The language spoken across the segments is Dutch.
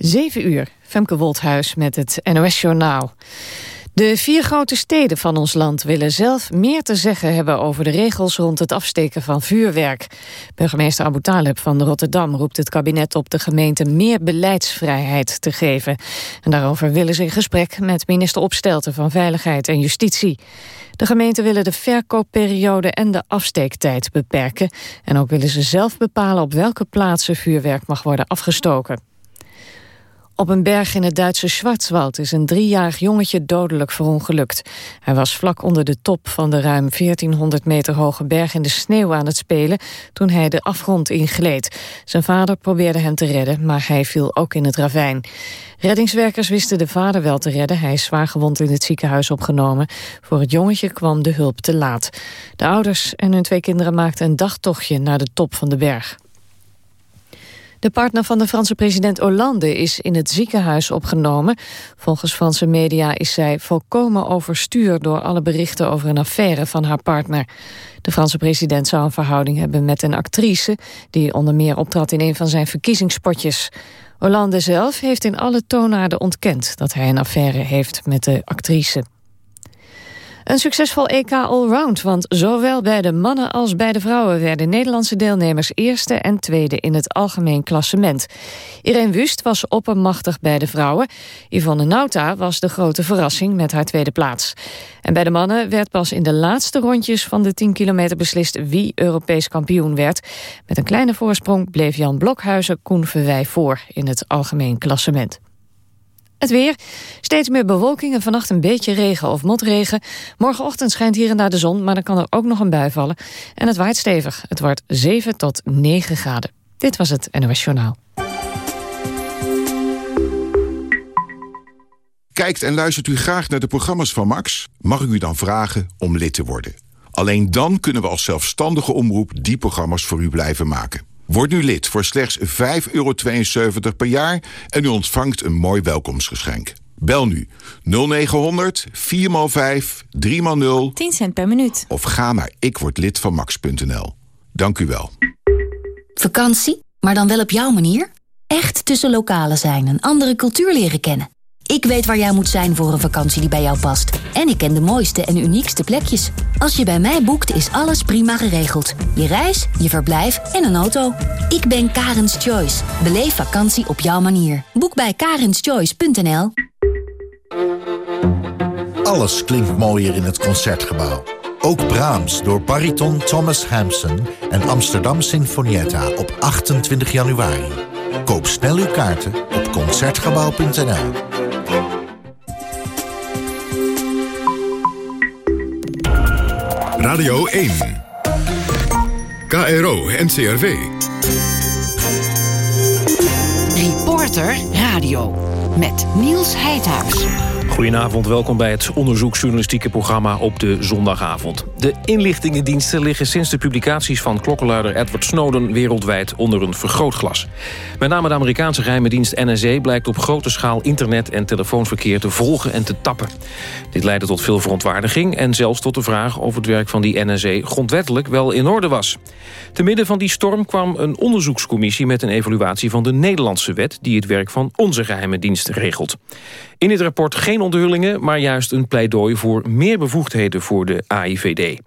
7 uur, Femke Wolthuis met het NOS-journaal. De vier grote steden van ons land willen zelf meer te zeggen hebben over de regels rond het afsteken van vuurwerk. Burgemeester Abu Talib van Rotterdam roept het kabinet op de gemeente meer beleidsvrijheid te geven. En daarover willen ze in gesprek met minister Opstelten van Veiligheid en Justitie. De gemeenten willen de verkoopperiode en de afsteektijd beperken. En ook willen ze zelf bepalen op welke plaatsen vuurwerk mag worden afgestoken. Op een berg in het Duitse Schwarzwald is een driejarig jongetje dodelijk verongelukt. Hij was vlak onder de top van de ruim 1400 meter hoge berg in de sneeuw aan het spelen toen hij de afgrond ingleed. Zijn vader probeerde hem te redden, maar hij viel ook in het ravijn. Reddingswerkers wisten de vader wel te redden. Hij is zwaar gewond in het ziekenhuis opgenomen. Voor het jongetje kwam de hulp te laat. De ouders en hun twee kinderen maakten een dagtochtje naar de top van de berg. De partner van de Franse president Hollande is in het ziekenhuis opgenomen. Volgens Franse media is zij volkomen overstuur door alle berichten over een affaire van haar partner. De Franse president zou een verhouding hebben met een actrice... die onder meer optrad in een van zijn verkiezingspotjes. Hollande zelf heeft in alle toonaarden ontkend... dat hij een affaire heeft met de actrice. Een succesvol EK Allround, want zowel bij de mannen als bij de vrouwen werden Nederlandse deelnemers eerste en tweede in het algemeen klassement. Irene Wust was oppermachtig bij de vrouwen. Yvonne Nauta was de grote verrassing met haar tweede plaats. En bij de mannen werd pas in de laatste rondjes van de 10 kilometer beslist wie Europees kampioen werd. Met een kleine voorsprong bleef Jan Blokhuizen Koen Verwij voor in het algemeen klassement. Het weer. Steeds meer bewolking en vannacht een beetje regen of motregen. Morgenochtend schijnt hier en daar de zon, maar dan kan er ook nog een bui vallen. En het waait stevig. Het wordt 7 tot 9 graden. Dit was het NOS. Kijkt en luistert u graag naar de programma's van Max? Mag ik u dan vragen om lid te worden? Alleen dan kunnen we als zelfstandige omroep die programma's voor u blijven maken. Word nu lid voor slechts 5,72 per jaar en u ontvangt een mooi welkomstgeschenk. Bel nu 0900 4x5 3x0 10 cent per minuut. Of ga naar ikwordlidvanmax.nl. Dank u wel. Vakantie, maar dan wel op jouw manier? Echt tussen lokalen zijn, een andere cultuur leren kennen. Ik weet waar jij moet zijn voor een vakantie die bij jou past. En ik ken de mooiste en uniekste plekjes. Als je bij mij boekt, is alles prima geregeld. Je reis, je verblijf en een auto. Ik ben Karens Choice. Beleef vakantie op jouw manier. Boek bij karenschoice.nl Alles klinkt mooier in het Concertgebouw. Ook Brahms door bariton Thomas Hampson en Amsterdam Sinfonietta op 28 januari. Koop snel uw kaarten op Concertgebouw.nl Radio 1. KRO NCRV. Reporter Radio met Niels Heidhuis. Goedenavond, welkom bij het onderzoeksjournalistieke programma op de zondagavond. De inlichtingendiensten liggen sinds de publicaties van klokkenluider Edward Snowden wereldwijd onder een vergrootglas. Met name de Amerikaanse geheime dienst NSA blijkt op grote schaal internet en telefoonverkeer te volgen en te tappen. Dit leidde tot veel verontwaardiging en zelfs tot de vraag of het werk van die NSA grondwettelijk wel in orde was. Te midden van die storm kwam een onderzoekscommissie met een evaluatie van de Nederlandse wet die het werk van onze geheime dienst regelt. In dit rapport geen maar juist een pleidooi voor meer bevoegdheden voor de AIVD.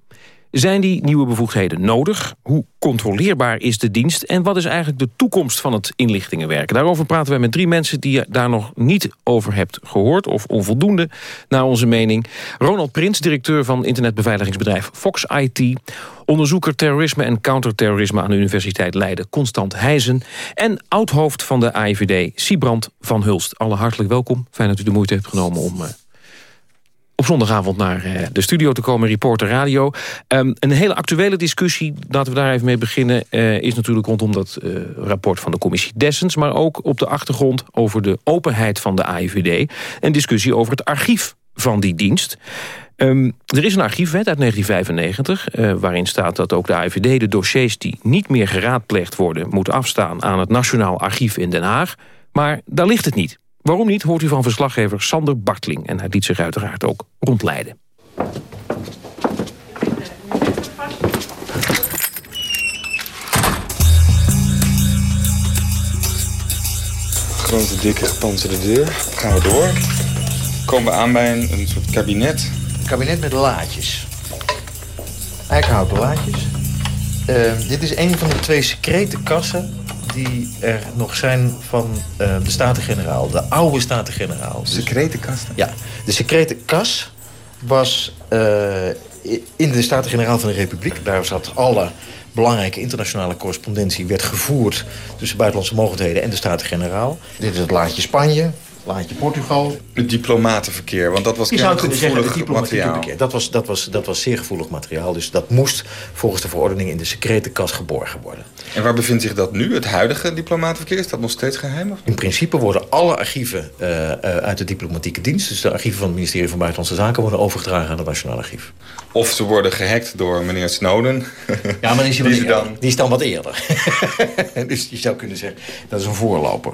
Zijn die nieuwe bevoegdheden nodig? Hoe controleerbaar is de dienst? En wat is eigenlijk de toekomst van het inlichtingenwerk? Daarover praten wij met drie mensen die je daar nog niet over hebt gehoord... of onvoldoende, naar onze mening. Ronald Prins, directeur van internetbeveiligingsbedrijf Fox IT... onderzoeker terrorisme en counterterrorisme aan de Universiteit Leiden... Constant Heijzen en oud-hoofd van de AIVD, Siebrand van Hulst. Alle hartelijk welkom. Fijn dat u de moeite hebt genomen om... Op zondagavond naar uh, de studio te komen, Reporter Radio. Um, een hele actuele discussie, laten we daar even mee beginnen... Uh, is natuurlijk rondom dat uh, rapport van de commissie Dessens... maar ook op de achtergrond over de openheid van de AIVD... en discussie over het archief van die dienst. Um, er is een archiefwet uit 1995... waarin staat dat ook de AIVD de dossiers die niet meer geraadpleegd worden... moet afstaan aan het Nationaal Archief in Den Haag. Maar daar ligt het niet. Waarom niet, hoort u van verslaggever Sander Bartling. En hij liet zich uiteraard ook rondleiden. grote, dikke, gepanzerde deur. Gaan we door. Komen we aan bij een, een soort kabinet. Een kabinet met laadjes. Eikenhouten laadjes. Uh, dit is een van de twee secrete kassen die er nog zijn van uh, de Staten-Generaal. De oude Staten-Generaal. Dus, secrete kasten? Ja. De secrete kas was uh, in de Staten-Generaal van de Republiek. Daar zat alle belangrijke internationale correspondentie werd gevoerd... tussen buitenlandse mogendheden en de Staten-Generaal. Dit is het laadje Spanje, laadje Portugal. Het diplomatenverkeer, want dat was Je zou kunnen zeggen, het materiaal. Verkeer. Dat was, dat, was, dat was zeer gevoelig materiaal. Dus dat moest volgens de verordening in de secrete kas geborgen worden. En waar bevindt zich dat nu, het huidige diplomatenverkeer? Is dat nog steeds geheim? Of? In principe worden alle archieven uh, uh, uit de diplomatieke dienst... dus de archieven van het ministerie van Buitenlandse Zaken... worden overgedragen aan het Nationaal Archief. Of ze worden gehackt door meneer Snowden. Ja, maar die is, die dan... die is dan wat eerder. dus je zou kunnen zeggen, dat is een voorloper.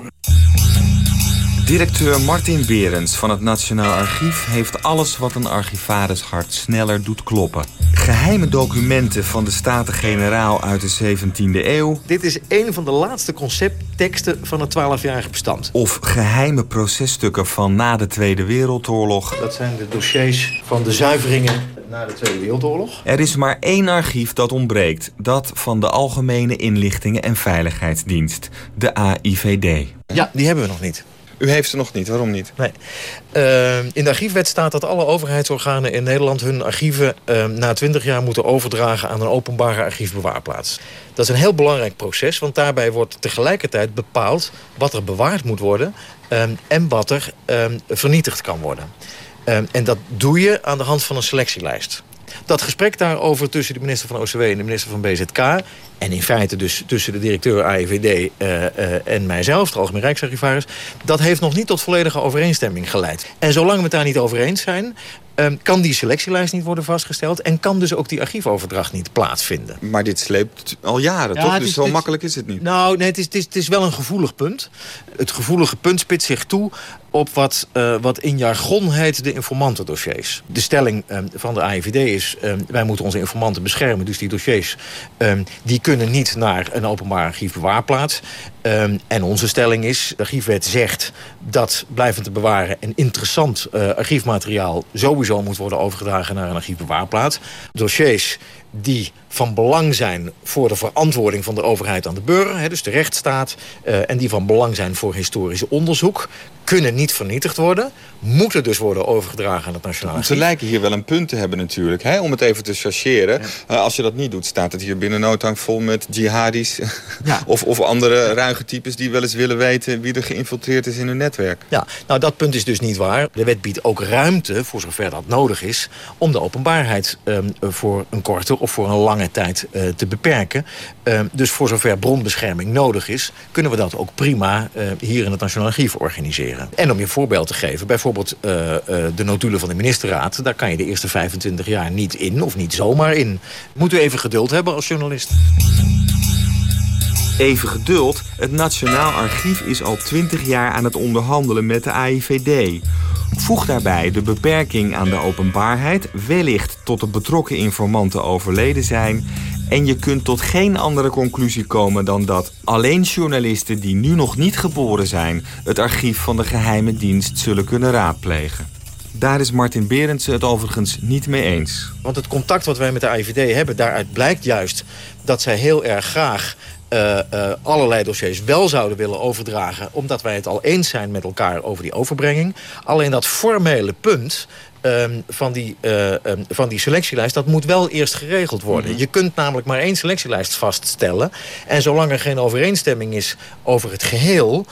Directeur Martin Berends van het Nationaal Archief heeft alles wat een archivaris hart sneller doet kloppen. Geheime documenten van de Staten-Generaal uit de 17e eeuw. Dit is een van de laatste conceptteksten van het 12-jarige bestand. Of geheime processtukken van na de Tweede Wereldoorlog. Dat zijn de dossiers van de zuiveringen na de Tweede Wereldoorlog. Er is maar één archief dat ontbreekt. Dat van de Algemene Inlichtingen en Veiligheidsdienst, de AIVD. Ja, die hebben we nog niet. U heeft ze nog niet, waarom niet? Nee. Uh, in de archiefwet staat dat alle overheidsorganen in Nederland... hun archieven uh, na 20 jaar moeten overdragen aan een openbare archiefbewaarplaats. Dat is een heel belangrijk proces, want daarbij wordt tegelijkertijd bepaald... wat er bewaard moet worden um, en wat er vernietigd kan worden. En dat doe je aan de hand van een selectielijst. Dat gesprek daarover tussen de minister van OCW en de minister van BZK... en in feite dus tussen de directeur AIVD uh, uh, en mijzelf, de Algemeen Rijksarchivaris... dat heeft nog niet tot volledige overeenstemming geleid. En zolang we het daar niet over eens zijn... Um, kan die selectielijst niet worden vastgesteld... en kan dus ook die archiefoverdracht niet plaatsvinden. Maar dit sleept al jaren, ja, toch? Dus is, zo dit, makkelijk is het niet. Nou, nee, het is, het, is, het is wel een gevoelig punt. Het gevoelige punt spitst zich toe op wat, uh, wat in jargon heet de informantendossiers. De stelling um, van de AIVD is... Um, wij moeten onze informanten beschermen, dus die dossiers... Die kunnen niet naar een openbaar archiefbewaarplaats. Um, en onze stelling is, de archiefwet zegt dat blijvend te bewaren... en interessant uh, archiefmateriaal sowieso moet worden overgedragen naar een archiefbewaarplaats. Dossiers die van belang zijn voor de verantwoording van de overheid aan de burger... Hè, dus de rechtsstaat, uh, en die van belang zijn voor historisch onderzoek... kunnen niet vernietigd worden, moeten dus worden overgedragen aan het Nationaal Archief. Ze lijken hier wel een punt te hebben natuurlijk, hè, om het even te chargeren. Ja. Uh, als je dat niet doet, staat het hier binnen noodtang vol met jihadis... Ja. of, of andere ruige types die wel eens willen weten... wie er geïnfiltreerd is in hun netwerk. Ja, nou dat punt is dus niet waar. De wet biedt ook ruimte, voor zover dat nodig is... om de openbaarheid um, voor een korte of voor een lange tijd uh, te beperken. Uh, dus voor zover bronbescherming nodig is... kunnen we dat ook prima uh, hier in het Nationaal Archief organiseren. En om je voorbeeld te geven, bijvoorbeeld de notulen van de ministerraad... daar kan je de eerste 25 jaar niet in, of niet zomaar in. Moet u even geduld hebben als journalist. Even geduld, het Nationaal Archief is al 20 jaar aan het onderhandelen met de AIVD. Voeg daarbij de beperking aan de openbaarheid, wellicht tot de betrokken informanten overleden zijn... en je kunt tot geen andere conclusie komen dan dat alleen journalisten die nu nog niet geboren zijn... het archief van de geheime dienst zullen kunnen raadplegen. Daar is Martin Berendsen het overigens niet mee eens. Want het contact wat wij met de AIVD hebben, daaruit blijkt juist dat zij heel erg graag uh, uh, allerlei dossiers wel zouden willen overdragen... omdat wij het al eens zijn met elkaar over die overbrenging. Alleen dat formele punt... Um, van, die, uh, um, van die selectielijst, dat moet wel eerst geregeld worden. Mm -hmm. Je kunt namelijk maar één selectielijst vaststellen. En zolang er geen overeenstemming is over het geheel...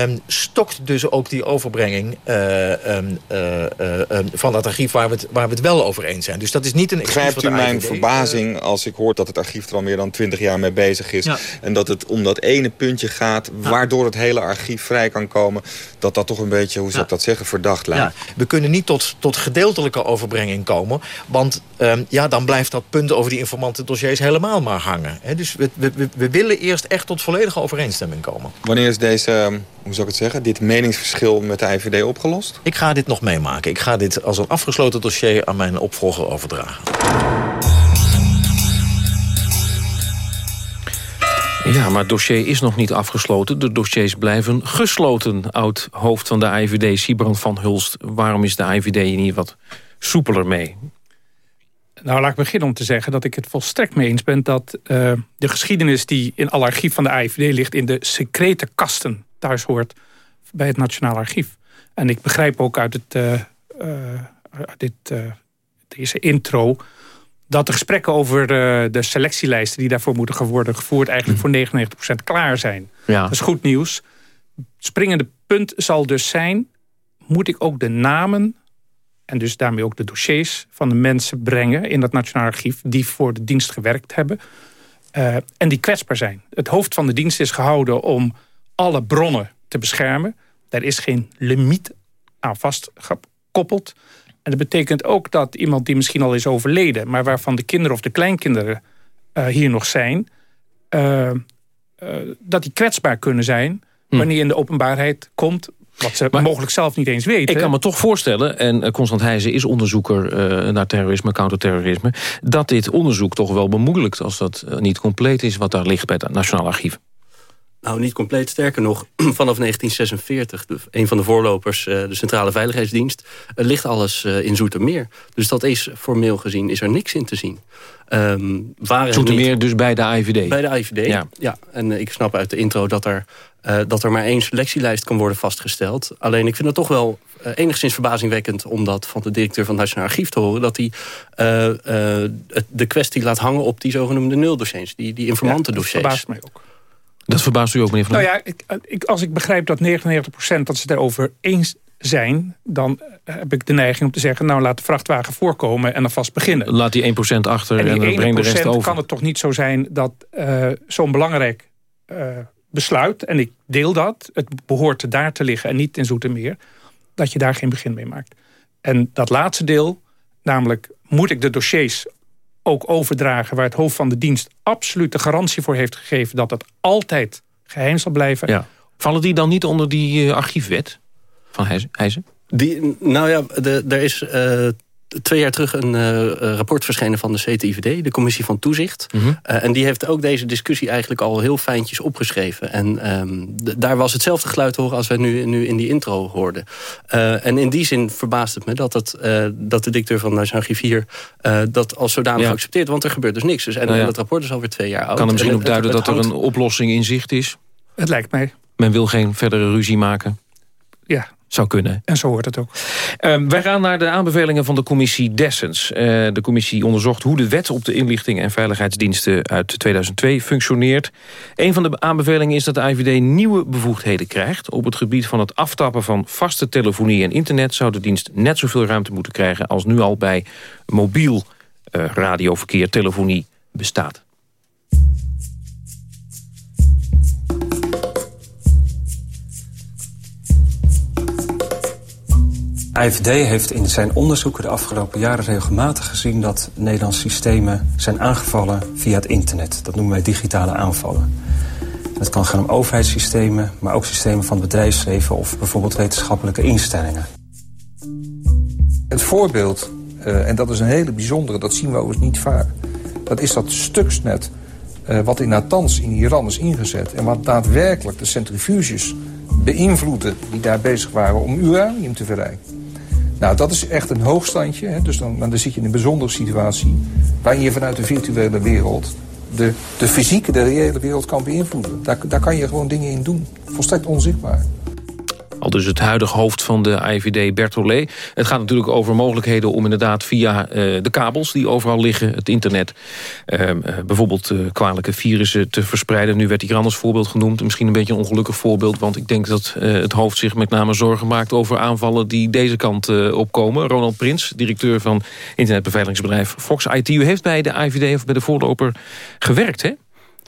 Um, stokt dus ook die overbrenging uh, um, uh, um, van dat archief waar we, het, waar we het wel over eens zijn. Dus dat is niet een Begrijpt u mijn verbazing als ik hoor dat het archief er al meer dan 20 jaar mee bezig is... Ja. en dat het om dat ene puntje gaat waardoor het hele archief vrij kan komen... dat dat toch een beetje, hoe zou ja. ik dat zeggen, verdacht lijkt. We kunnen niet tot, tot gedeeltelijke overbrenging komen... want ja, dan blijft dat punt over die informantendossiers helemaal maar hangen. He, dus we, we, we willen eerst echt tot volledige overeenstemming komen. Wanneer is deze hoe zou ik het zeggen, dit meningsverschil met de IVD opgelost? Ik ga dit nog meemaken. Ik ga dit als een afgesloten dossier aan mijn opvolger overdragen. Ja, maar het dossier is nog niet afgesloten. De dossiers blijven gesloten. Oud hoofd van de AIVD, Siebrand van Hulst. Waarom is de AIVD hier niet wat soepeler mee? Nou, laat ik beginnen om te zeggen dat ik het volstrekt mee eens ben... dat uh, de geschiedenis die in alle archief van de AIVD ligt... in de secrete kasten thuis hoort bij het Nationaal Archief. En ik begrijp ook uit, het, uh, uh, dit, deze intro dat de gesprekken over de, de selectielijsten... die daarvoor moeten worden gevoerd... eigenlijk voor 99% klaar zijn. Ja. Dat is goed nieuws. Het springende punt zal dus zijn... moet ik ook de namen en dus daarmee ook de dossiers van de mensen brengen... in dat Nationaal Archief die voor de dienst gewerkt hebben... Uh, en die kwetsbaar zijn. Het hoofd van de dienst is gehouden om alle bronnen te beschermen. Daar is geen limiet aan vastgekoppeld. En dat betekent ook dat iemand die misschien al is overleden... maar waarvan de kinderen of de kleinkinderen uh, hier nog zijn... Uh, dat die kwetsbaar kunnen zijn... Hm. wanneer in de openbaarheid komt wat ze mogelijk zelf niet eens weten. Ik kan me toch voorstellen, en Constant Heijzen is onderzoeker uh, naar terrorisme, counterterrorisme... dat dit onderzoek toch wel bemoeilijkt als dat niet compleet is... wat daar ligt bij het Nationaal Archief. Nou, niet compleet. Sterker nog, vanaf 1946, een van de voorlopers, eh, de Centrale Veiligheidsdienst, ligt alles eh, in Zoetermeer. Dus dat is formeel gezien, is er niks in te zien. Um, Zoetermeer niet... dus bij de IVD? Bij de IVD, ja. ja. En ik snap uit de intro dat er, uh, dat er maar één selectielijst kan worden vastgesteld. Alleen ik vind het toch wel enigszins verbazingwekkend... om dat van de directeur van het Nationaal Archief te horen... dat hij de kwestie laat hangen op die zogenoemde nuldossiers. Die, die informantendossiers. Ja, dat verbaast mij ook. Dat verbaast u ook, meneer Van Nou ja, ik, ik, als ik begrijp dat 99% dat ze het erover eens zijn... dan heb ik de neiging om te zeggen... nou, laat de vrachtwagen voorkomen en dan vast beginnen. Laat die 1% achter en, en breng de rest over. kan het toch niet zo zijn dat uh, zo'n belangrijk uh, besluit... en ik deel dat, het behoort daar te liggen en niet in Zoetermeer... dat je daar geen begin mee maakt. En dat laatste deel, namelijk moet ik de dossiers ook overdragen... waar het hoofd van de dienst absoluut de garantie voor heeft gegeven... dat het altijd geheim zal blijven. Ja. Vallen die dan niet onder die uh, archiefwet van Heijzen? Die, nou ja, de, er is uh, twee jaar terug een uh, rapport verschenen van de CTIVD, de Commissie van Toezicht. Mhm. uh, en die heeft ook deze discussie eigenlijk al heel fijntjes opgeschreven. En um, daar was hetzelfde geluid horen als wij nu, nu in die intro hoorden. Uh, en in die zin verbaast het me dat, het, dat de dicteur van Nationaal Archief hier dat als zodanig ja. accepteert. Want er gebeurt dus niks. Dus, en, nou ja. dat rapport is alweer twee jaar oud. Kan er misschien op duiden dat er een oplossing in zicht is? Het lijkt mij. Men wil geen verdere ruzie maken? Ja, zou kunnen. En zo hoort het ook. Uh, wij gaan naar de aanbevelingen van de commissie Dessens. Uh, de commissie onderzocht hoe de wet op de inlichting en veiligheidsdiensten uit 2002 functioneert. Een van de aanbevelingen is dat de IVD nieuwe bevoegdheden krijgt. Op het gebied van het aftappen van vaste telefonie en internet... zou de dienst net zoveel ruimte moeten krijgen als nu al bij mobiel uh, radioverkeer, telefonie bestaat. IVD heeft in zijn onderzoeken de afgelopen jaren regelmatig gezien dat Nederlandse systemen zijn aangevallen via het internet. Dat noemen wij digitale aanvallen. Het kan gaan om overheidssystemen, maar ook systemen van het bedrijfsleven of bijvoorbeeld wetenschappelijke instellingen. Het voorbeeld, uh, en dat is een hele bijzondere, dat zien we overigens niet vaak. Dat is dat stuksnet uh, wat in Natanz in Iran is ingezet... en wat daadwerkelijk de centrifuges beïnvloeden die daar bezig waren om uranium te verrijken. Nou, dat is echt een hoogstandje. Hè? Dus dan, dan zit je in een bijzondere situatie... waarin je vanuit de virtuele wereld de, de fysieke, de reële wereld kan beïnvloeden. Daar, daar kan je gewoon dingen in doen. Volstrekt onzichtbaar. Al dus het huidige hoofd van de IVD, Bertollet. Het gaat natuurlijk over mogelijkheden om inderdaad via uh, de kabels... die overal liggen, het internet... Uh, uh, bijvoorbeeld kwalijke virussen te verspreiden. Nu werd hier anders voorbeeld genoemd. Misschien een beetje een ongelukkig voorbeeld... want ik denk dat het hoofd zich met name zorgen maakt... over aanvallen die deze kant opkomen. Ronald Prins, directeur van internetbeveiligingsbedrijf Fox IT. U heeft bij de IVD of bij de voorloper gewerkt, hè?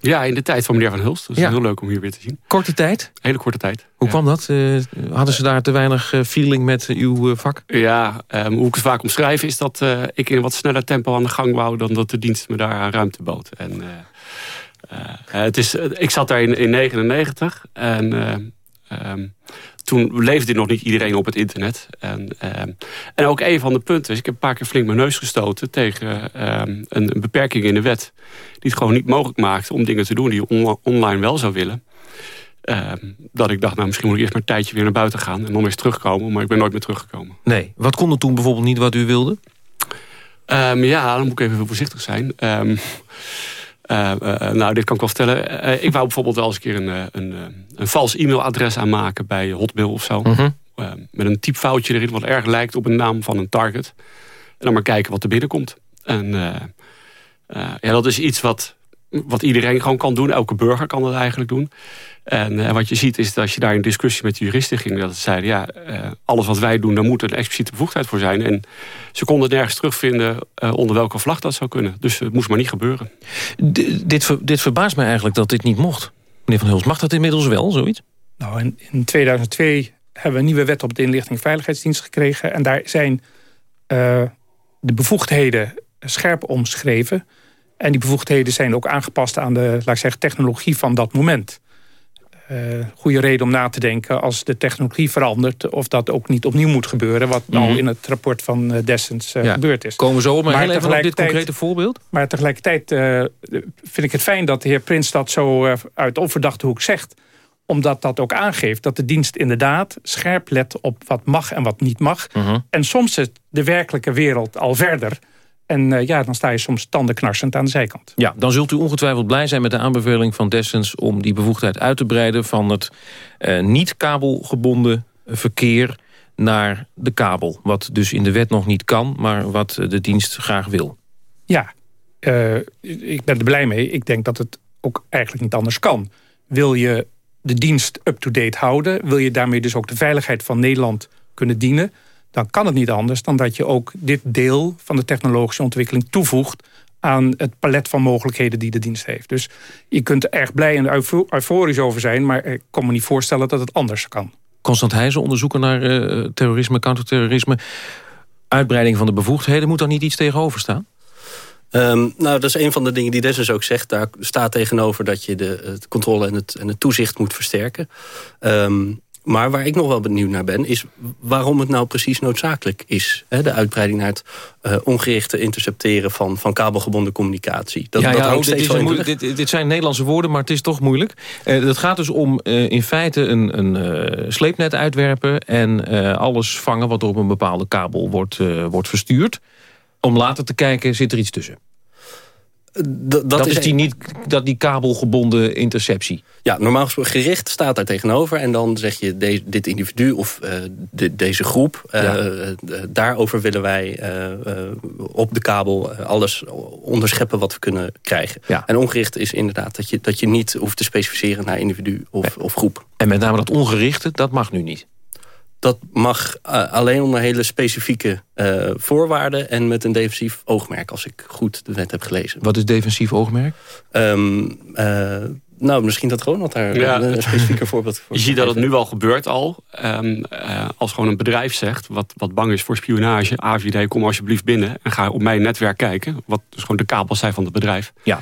Ja, in de tijd van meneer Van Hulst. Is ja. heel leuk om hier weer te zien. Korte tijd? Hele korte tijd. Hoe ja. kwam dat? Uh, hadden ze daar te weinig uh, feeling met uh, uw vak? Ja, um, hoe ik het vaak omschrijf is dat ik in wat sneller tempo aan de gang wou... dan dat de dienst me daar aan ruimte bood. En, het is, ik zat daar in 1999 en... Um, toen leefde nog niet iedereen op het internet. En, ehm, en ook een van de punten is... ik heb een paar keer flink mijn neus gestoten... tegen ehm, een, een, beperking in de wet... die het gewoon niet mogelijk maakte om dingen te doen... die je online wel zou willen. Ehm, dat ik dacht, nou misschien moet ik eerst maar een tijdje weer naar buiten gaan... en dan weer terugkomen, maar ik ben nooit meer teruggekomen. Nee, wat kon er toen bijvoorbeeld niet wat u wilde? ja, dan moet ik even voorzichtig zijn. Uh, nou, dit kan ik wel vertellen. ik wou bijvoorbeeld wel eens een keer een, een, een vals e-mailadres aanmaken bij Hotmail of zo. Mhm. met een typfoutje erin wat erg lijkt op een naam van een target. En dan maar kijken wat er binnenkomt. En ja, dat is iets wat, wat iedereen gewoon kan doen. Elke burger kan dat eigenlijk doen. En uh, wat je ziet is dat als je daar in discussie met de juristen ging... dat ze zeiden, ja, uh, alles wat wij doen, daar moet een expliciete bevoegdheid voor zijn. En ze konden nergens terugvinden uh, onder welke vlag dat zou kunnen. Dus het moest maar niet gebeuren. D dit, ver, dit verbaast mij eigenlijk dat dit niet mocht. Meneer Van Huls, mag dat inmiddels wel, zoiets? Nou, in, in 2002 hebben we een nieuwe wet op de inlichting veiligheidsdienst gekregen. En daar zijn de bevoegdheden scherp omschreven. En die bevoegdheden zijn ook aangepast aan de laat ik zeggen, technologie van dat moment uh, goede reden om na te denken... als de technologie verandert, of dat ook niet opnieuw moet gebeuren... wat mm al in het rapport van uh, Dessens uh, gebeurd is. Komen we zo op, maar heel even op dit concrete voorbeeld? Maar tegelijkertijd vind ik het fijn dat de heer Prins dat zo uit onverdachte hoek zegt omdat dat ook aangeeft dat de dienst inderdaad scherp let op wat mag en wat niet mag. Mhm. En soms is de werkelijke wereld al verder en uh, ja, dan sta je soms tandenknarsend aan de zijkant. Ja, dan zult u ongetwijfeld blij zijn met de aanbeveling van Dessens... om die bevoegdheid uit te breiden van het uh, niet kabelgebonden verkeer naar de kabel. Wat dus in de wet nog niet kan, maar wat de dienst graag wil. Ja, uh, ik ben er blij mee. Ik denk dat het ook eigenlijk niet anders kan. Wil je de dienst up-to-date houden... wil je daarmee dus ook de veiligheid van Nederland kunnen dienen dan kan het niet anders dan dat je ook dit deel van de technologische ontwikkeling toevoegt aan het palet van mogelijkheden die de dienst heeft. Dus je kunt er erg blij en euforisch over zijn... maar ik kan me niet voorstellen dat het anders kan. Constant Heijzen, onderzoeker naar uh, terrorisme, counterterrorisme... uitbreiding van de bevoegdheden, moet daar niet iets tegenover staan? Um, nou, dat is een van de dingen die Dessus ook zegt. Daar staat tegenover dat je de, controle en het, en het toezicht moet versterken. Um, maar waar ik nog wel benieuwd naar ben, is waarom het nou precies noodzakelijk is. Hè? De uitbreiding naar het uh, ongerichte intercepteren van, van kabelgebonden communicatie. Dat, ja, dat ja, dit, is dit, dit, zijn Nederlandse woorden, maar het is toch moeilijk. Uh, het gaat dus om uh, in feite een, een sleepnet uitwerpen... en alles vangen wat er op een bepaalde kabel wordt, wordt verstuurd. Om later te kijken, zit er iets tussen dat, dat, is, die niet dat die kabelgebonden interceptie. Ja, normaal gesproken gericht staat daar tegenover. En dan zeg je de, dit individu of uh, de, deze groep. Uh, daarover willen wij op de kabel alles onderscheppen wat we kunnen krijgen. Ja. En ongericht is inderdaad dat je, dat je niet hoeft te specificeren naar individu of, of groep. En met name dat ongerichte, dat mag nu niet dat mag uh, alleen onder hele specifieke uh, voorwaarden... en met een defensief oogmerk, als ik goed de wet heb gelezen. Wat is defensief oogmerk? Um, uh, nou, misschien dat gewoon wat daar ja. een specifieke voorbeeld voor. Je ziet dat het nu al gebeurt al. Um, als gewoon een bedrijf zegt, wat, wat bang is voor spionage... AVD, kom alsjeblieft binnen en ga op mijn netwerk kijken. Wat dus gewoon de kabels zijn van het bedrijf. Ja.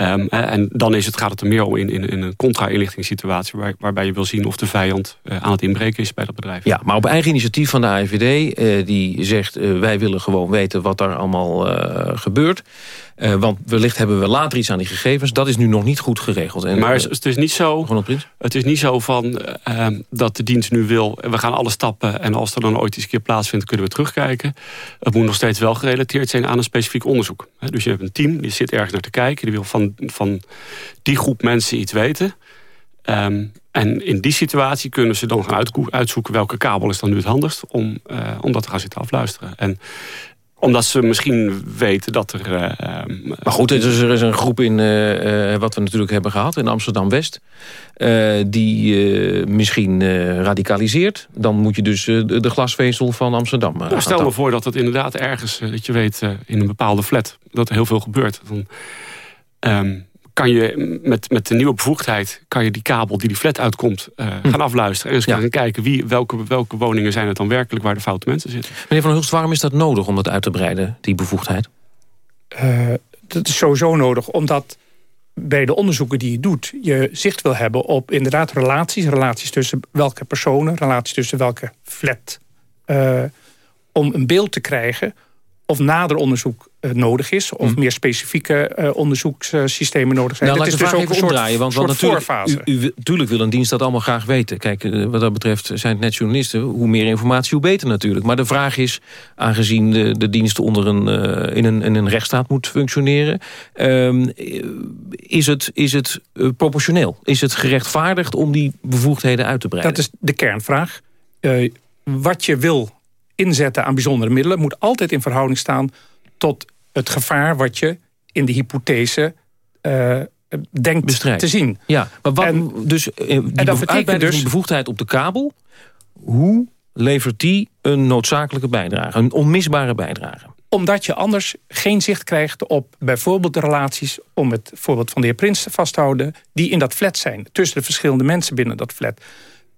Um, en dan is het, gaat het er meer om in, in, in een contra-inlichtingssituatie... Waar, waarbij je wil zien of de vijand uh, aan het inbreken is bij dat bedrijf. Ja, maar op eigen initiatief van de AIVD, eh, die zegt... Uh, wij willen gewoon weten wat er allemaal gebeurt. Uh, want wellicht hebben we later iets aan die gegevens. Dat is nu nog niet goed geregeld. En, maar het is niet zo, het is niet zo van, uh, dat de dienst nu wil... we gaan alle stappen en als er dan ooit eens een keer plaatsvindt... kunnen we terugkijken. Het moet nog steeds wel gerelateerd zijn aan een specifiek onderzoek. Dus je hebt een team, die zit ergens naar te kijken... die wil van, van die groep mensen iets weten... Um, en in die situatie kunnen ze dan gaan uitzoeken welke kabel is dan nu het handigst om, uh, om dat te gaan zitten afluisteren. En omdat ze misschien weten dat er... Uh, maar goed, er is, er is een groep in, uh, wat we natuurlijk hebben gehad in Amsterdam-West... Uh, die misschien radicaliseert. Dan moet je dus de, de, glasvezel van Amsterdam... Nou, stel me voor dat het inderdaad ergens, dat je weet, in een bepaalde flat... dat er heel veel gebeurt. Dan, um, kan je met, met de nieuwe bevoegdheid... kan je die kabel die die flat uitkomt uh, gaan afluisteren. En eens gaan kijken wie, welke, welke woningen zijn het dan werkelijk... waar de foute mensen zitten. Meneer Van Hulst, waarom is dat nodig om dat uit te breiden, die bevoegdheid? Uh, dat is sowieso nodig, omdat bij de onderzoeken die je doet... je zicht wil hebben op inderdaad relaties. Relaties tussen welke personen, relaties tussen welke flat. Uh, om een beeld te krijgen of nader onderzoek uh, nodig is... of hm. meer specifieke uh, onderzoekssystemen nodig zijn. Nou, dat is dus ook een soort, omdraaien, want, want natuurlijk, u, u, natuurlijk wil een dienst dat allemaal graag weten. Kijk, uh, wat dat betreft zijn het net journalisten. Hoe meer informatie, hoe beter natuurlijk. Maar de vraag is, aangezien de, de dienst onder een, in, een, in een rechtsstaat moet functioneren... Ehm, is het, is het proportioneel? Is het gerechtvaardigd om die bevoegdheden uit te breiden? Dat is de kernvraag. wat je wil inzetten aan bijzondere middelen... moet altijd in verhouding staan tot het gevaar wat je in de hypothese uh, denkt te zien. Ja, maar wat, dus uh, die en dat betekent dus bevoegdheid op de kabel... hoe levert die een noodzakelijke bijdrage, een onmisbare bijdrage? Omdat je anders geen zicht krijgt op bijvoorbeeld de relaties... om het voorbeeld van de heer Prins te vasthouden... die in dat flat zijn, tussen de verschillende mensen binnen dat flat.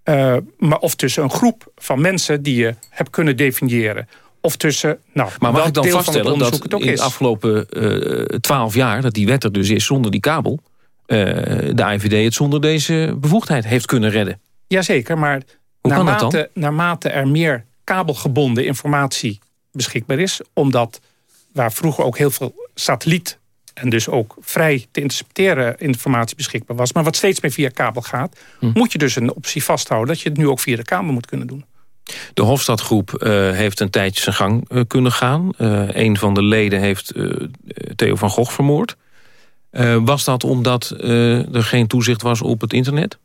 Uh, maar of tussen een groep van mensen die je hebt kunnen definiëren. Of tussen, nou, maar mag ik dan vaststellen dat in de afgelopen uh, twaalf jaar... dat die wet er dus is zonder die kabel... Uh, de IVD het zonder deze bevoegdheid heeft kunnen redden? Jazeker, maar Hoe naarmate, naarmate er meer kabelgebonden informatie beschikbaar is... omdat waar vroeger ook heel veel satelliet en dus ook vrij te intercepteren informatie beschikbaar was... maar wat steeds meer via kabel gaat... Hm. moet je dus een optie vasthouden... dat je het nu ook via de kabel moet kunnen doen. De Hofstadgroep uh, heeft een tijdje zijn gang uh, kunnen gaan. Uh, een van de leden heeft Theo van Gogh vermoord. was dat omdat er geen toezicht was op het internet?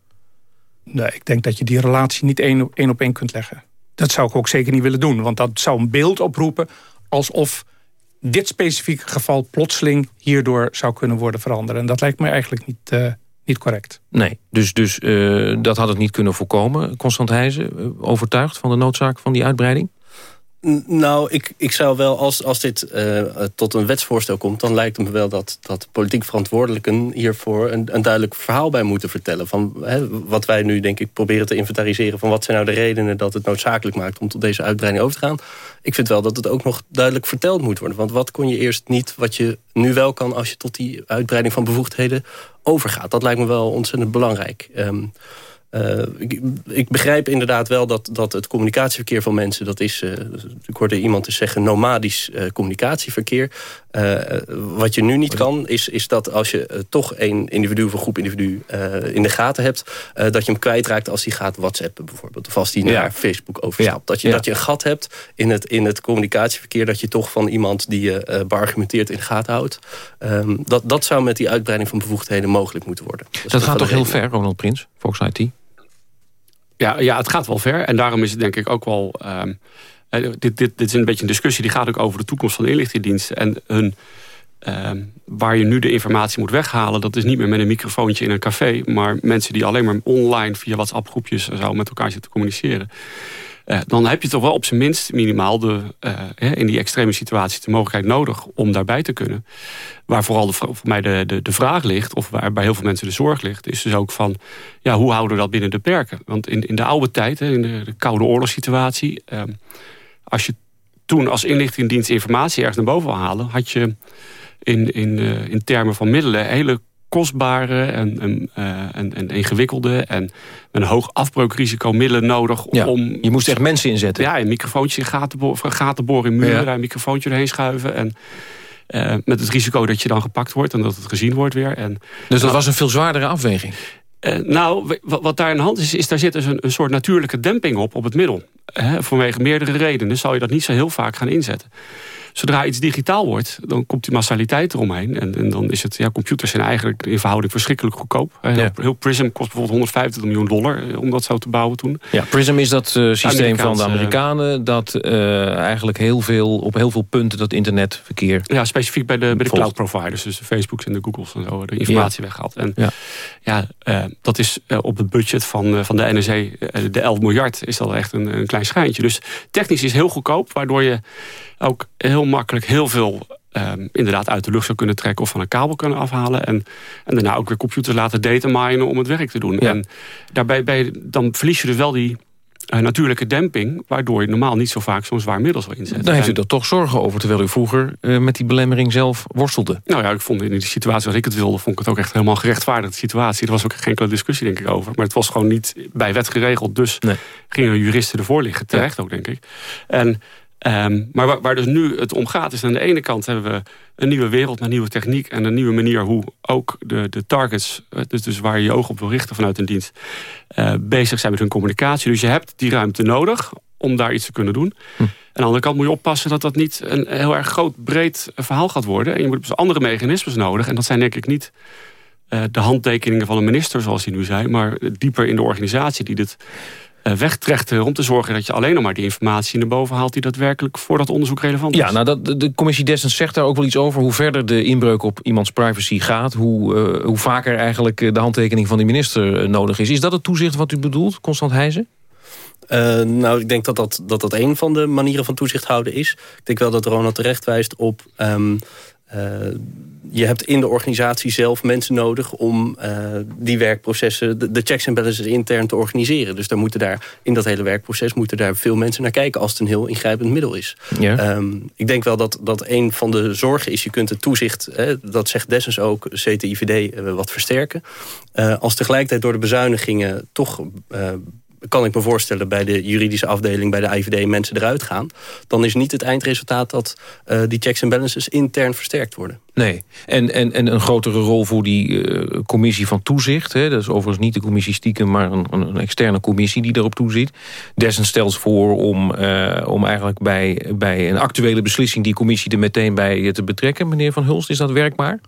Nee, ik denk dat je die relatie niet één op één, op één kunt leggen. Dat zou ik ook zeker niet willen doen. Want dat zou een beeld oproepen alsof dit specifieke geval plotseling hierdoor zou kunnen worden veranderen. En dat lijkt me eigenlijk niet, uh, niet correct. Nee, dus, dus uh, dat had het niet kunnen voorkomen. Constant Heijzen, uh, overtuigd van de noodzaak van die uitbreiding? Nou, ik, ik zou wel, als, als dit uh, tot een wetsvoorstel komt... dan lijkt het me wel dat, dat politiek verantwoordelijken hiervoor een, een duidelijk verhaal bij moeten vertellen. Van hè, wat wij nu, denk ik, proberen te inventariseren... van wat zijn nou de redenen dat het noodzakelijk maakt om tot deze uitbreiding over te gaan. Ik vind wel dat het ook nog duidelijk verteld moet worden. Want wat kon je eerst niet, wat je nu wel kan... als je tot die uitbreiding van bevoegdheden overgaat. Dat lijkt me wel ontzettend belangrijk. Um, uh, ik, ik, begrijp inderdaad wel dat, dat het communicatieverkeer van mensen... dat is, uh, ik hoorde iemand eens zeggen, nomadisch uh, communicatieverkeer. wat je nu niet kan, is, is dat als je toch één individu of een groep individu in de gaten hebt... dat je hem kwijtraakt als hij gaat whatsappen bijvoorbeeld. Of als hij naar Facebook overstapt. Dat, je, dat je een gat hebt in het, in het communicatieverkeer... dat je toch van iemand die je beargumenteert in de gaten houdt. Um, dat, dat zou met die uitbreiding van bevoegdheden mogelijk moeten worden. Dat, dat gaat toch heel ver, Ronald Prins, Fox IT? Ja, ja, het gaat wel ver. En daarom is het denk ik ook wel... Um, dit, dit, dit is een beetje een discussie die gaat ook over de toekomst van de inlichtingendiensten. En hun, um, waar je nu de informatie moet weghalen... dat is niet meer met een microfoontje in een café... maar mensen die alleen maar online via WhatsApp-groepjes... zo met elkaar zitten communiceren. Uh, dan heb je toch wel op zijn minst minimaal de, uh, in die extreme situatie de mogelijkheid nodig om daarbij te kunnen. Waar vooral de, voor mij de, de, de vraag ligt, of waar bij heel veel mensen de zorg ligt, is dus ook van ja, hoe houden we dat binnen de perken? Want in, in de oude tijd, in de, de koude oorlogssituatie, uh, als je toen als inlichtingendienst informatie ergens naar boven wil halen, had je in, in, in termen van middelen hele kostbare en, en, uh, en, en, ingewikkelde en met een hoog afbreukrisico middelen nodig om... Je moest echt mensen inzetten. Ja, een microfoontje in gaten, boren, gaten boren in muren, ja. een microfoontje erheen schuiven en uh, met het risico dat je dan gepakt wordt en dat het gezien wordt weer. En, dus dat was een veel zwaardere afweging? Uh, nou, wat daar in de hand is, is daar zit dus een, een soort natuurlijke demping op, op het middel. Vanwege meerdere redenen zal je dat niet zo heel vaak gaan inzetten. Zodra iets digitaal wordt, dan komt die massaliteit eromheen. En, en dan is het, ja, computers zijn eigenlijk in verhouding verschrikkelijk goedkoop. Heel, ja. heel Prism kost bijvoorbeeld 150 miljoen dollar eh, om dat zo te bouwen toen. Ja, Prism is dat uh, systeem van de Amerikanen dat uh, eigenlijk heel veel, op heel veel punten dat internetverkeer... Ja, specifiek bij de, bij de cloud providers, dus de Facebooks en de Googles en zo, de informatie ja. weggehaald. En ja, ja uh, dat is op het budget van, van de NRC, de 11 miljard, is dat echt een, een klein schijntje. Dus technisch is heel goedkoop, waardoor je ook heel makkelijk heel veel um, inderdaad uit de lucht zou kunnen trekken of van een kabel kunnen afhalen. En, en daarna ook weer computers laten dataminen om het werk te doen. Ja. En daarbij bij, dan verlies je dus wel die uh, natuurlijke demping... waardoor je normaal niet zo vaak zo'n zwaar middel zou inzetten. Daar heeft u er toch zorgen over... terwijl u vroeger uh, met die belemmering zelf worstelde. Nou ja, ik vond in die situatie als ik het wilde... vond ik het ook echt helemaal gerechtvaardigd situatie. Er was ook geen enkele discussie denk ik over. Maar het was gewoon niet bij wet geregeld. Dus nee. gingen juristen ervoor liggen. Terecht ja. ook, denk ik. En... Um, maar waar, waar, dus nu het om gaat is aan de ene kant hebben we een nieuwe wereld met nieuwe techniek en een nieuwe manier hoe ook de, de targets, dus, dus waar je je oog op wil richten vanuit een dienst, uh, bezig zijn met hun communicatie. Dus je hebt die ruimte nodig om daar iets te kunnen doen. Hm. Aan de andere kant moet je oppassen dat dat niet een heel erg groot, breed verhaal gaat worden. En je moet dus andere mechanismes nodig. En dat zijn denk ik niet uh, de handtekeningen van een minister zoals die nu zijn, maar dieper in de organisatie die dit eh, wegtrechten om te zorgen dat je alleen nog maar die informatie naar boven haalt die daadwerkelijk voor dat onderzoek relevant is. Ja, nou dat, de commissie Dessens zegt daar ook wel iets over. Hoe verder de inbreuk op iemands privacy gaat, hoe, uh, hoe vaker eigenlijk de handtekening van de minister nodig is. Is dat het toezicht wat u bedoelt, Constant Heijzen? Uh, nou, ik denk dat dat, dat dat een van de manieren van toezicht houden is. Ik denk wel dat Ronald terecht wijst op... Um, uh, je hebt in de organisatie zelf mensen nodig om uh, die werkprocessen, de, de, checks en balances intern te organiseren. Dus daar moeten daar, in dat hele werkproces moeten daar veel mensen naar kijken als het een heel ingrijpend middel is. Ja. Um, ik denk wel dat, dat een van de zorgen is, je kunt het toezicht, hè, dat zegt Dessens ook, CTIVD, uh, wat versterken. Als tegelijkertijd door de bezuinigingen toch kan ik me voorstellen bij de juridische afdeling, bij de IVD mensen eruit gaan. Dan is niet het eindresultaat dat uh, die checks en balances intern versterkt worden. Nee, en, en, en een grotere rol voor die uh, commissie van toezicht. Hè? Dat is overigens niet de commissie stiekem, maar een, een externe commissie die daarop toeziet. Dessen stelt voor om, uh, om eigenlijk bij, bij een actuele beslissing die commissie er meteen bij te betrekken. Meneer Van Hulst, is dat werkbaar?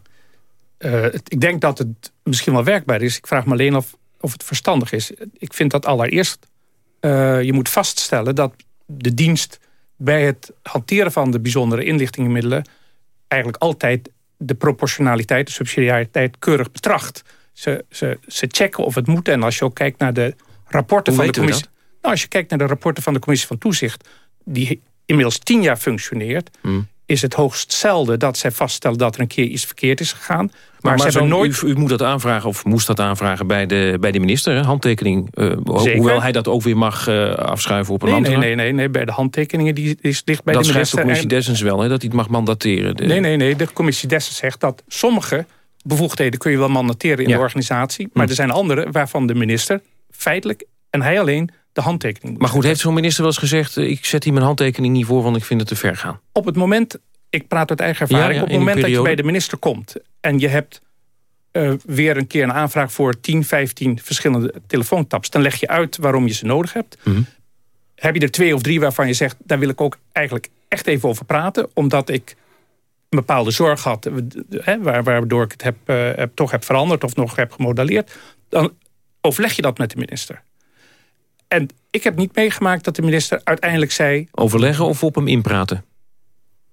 ik denk dat het misschien wel werkbaar is. Ik vraag me alleen af of het verstandig is. Ik vind dat allereerst, uh, je moet vaststellen dat de dienst bij het hanteren van de bijzondere inlichtingenmiddelen eigenlijk altijd de proportionaliteit, de subsidiariteit keurig betracht. Ze, ze, ze checken of het moet. En als je ook kijkt naar de rapporten Hoe van de commissie. Nou, als je kijkt naar de rapporten van de commissie van toezicht, die inmiddels tien jaar functioneert, hmm is het hoogst zelden dat zij vaststellen dat er een keer iets verkeerd is gegaan. Maar, maar, ze nooit... u, u, moet dat aanvragen of moest dat aanvragen bij de, bij de minister, hè? handtekening. Uh, hoewel hij dat ook weer mag uh, afschuiven op een nee. Nee, nee, nee, nee, bij de handtekeningen die is, ligt bij dat de minister. Dat schrijft de commissie Dessens wel, hè, dat hij het mag mandateren. De... Nee, nee, nee, de commissie Dessens zegt dat sommige bevoegdheden kun je wel mandateren in ja. de organisatie. Maar hm. er zijn andere waarvan de minister feitelijk en hij alleen de handtekening moet Maar goed, heeft zo'n minister wel eens gezegd... ik zet hier mijn handtekening niet voor, want ik vind het te ver gaan? Op het moment ik praat uit eigen ervaring. Ja, ja, op het moment dat je bij de minister komt en je hebt uh, weer een keer een aanvraag voor 10, 15 verschillende telefoontaps, dan leg je uit waarom je ze nodig hebt. Mm -hmm. Heb je er twee of drie waarvan je zegt, daar wil ik ook eigenlijk echt even over praten, omdat ik een bepaalde zorg had, hè, waardoor ik het heb, uh, heb, toch heb veranderd of nog heb gemodelleerd, dan overleg je dat met de minister. En ik heb niet meegemaakt dat de minister uiteindelijk zei... Overleggen of op hem inpraten?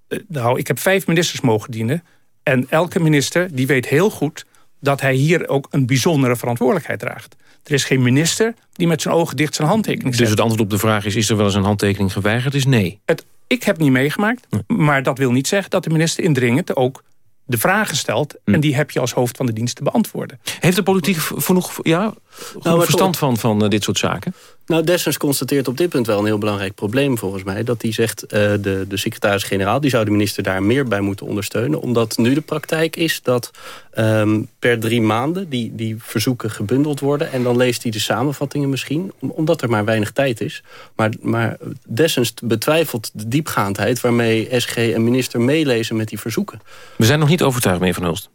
Eh, nou, ik heb vijf ministers mogen dienen. En elke minister die weet heel goed dat hij hier ook een bijzondere verantwoordelijkheid draagt. Er is geen minister die met zijn ogen dicht zijn handtekening zet. Dus het antwoord op de vraag is, is er wel eens een handtekening geweigerd? Is nee. Het, ik heb niet meegemaakt, maar dat wil niet zeggen dat de minister indringend ook de vragen stelt. En hm. die heb je als hoofd van de dienst te beantwoorden. Heeft de politiek genoeg ja, nou, verstand van, van uh, dit soort zaken? Nou, Dessens constateert op dit punt wel een heel belangrijk probleem volgens mij. Dat hij zegt, uh, de, de secretaris-generaal... die zou de minister daar meer bij moeten ondersteunen. Omdat nu de praktijk is dat um, per drie maanden... Die, die verzoeken gebundeld worden. En dan leest hij de samenvattingen misschien. omdat er maar weinig tijd is. Maar, maar Dessens betwijfelt de diepgaandheid... waarmee SG en minister meelezen met die verzoeken. We zijn nog niet overtuigd, meneer Van Hulst.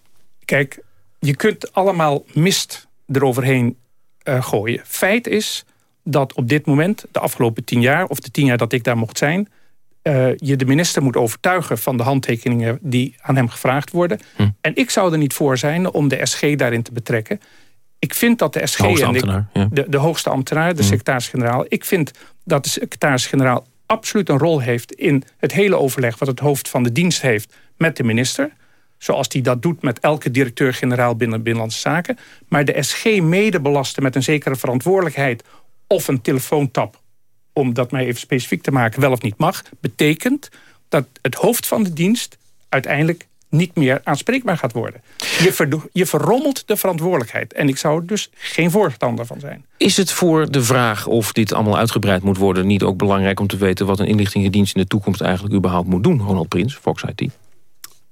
Kijk, je kunt allemaal mist eroverheen uh, gooien. Feit is dat op dit moment, de afgelopen tien jaar... of de tien jaar dat ik daar mocht zijn... Uh, je de minister moet overtuigen van de handtekeningen... die aan hem gevraagd worden. Hm. En ik zou er niet voor zijn om de SG daarin te betrekken. Ik vind dat de SG... De en ik, ja. de, de, hoogste ambtenaar, de hm. secretaris-generaal... ik vind dat de secretaris-generaal absoluut een rol heeft... in het hele overleg wat het hoofd van de dienst heeft met de minister zoals hij dat doet met elke directeur-generaal binnen Binnenlandse Zaken. Maar de SG mede belasten met een zekere verantwoordelijkheid of een telefoontap, om dat mij even specifiek te maken, wel of niet mag, betekent dat het hoofd van de dienst uiteindelijk niet meer aanspreekbaar gaat worden. Je, je verrommelt de verantwoordelijkheid. En ik zou er dus geen voorstander van zijn. Is het voor de vraag of dit allemaal uitgebreid moet worden... niet ook belangrijk om te weten wat een inlichtingendienst in de toekomst eigenlijk überhaupt moet doen? Ronald Prins, Fox IT.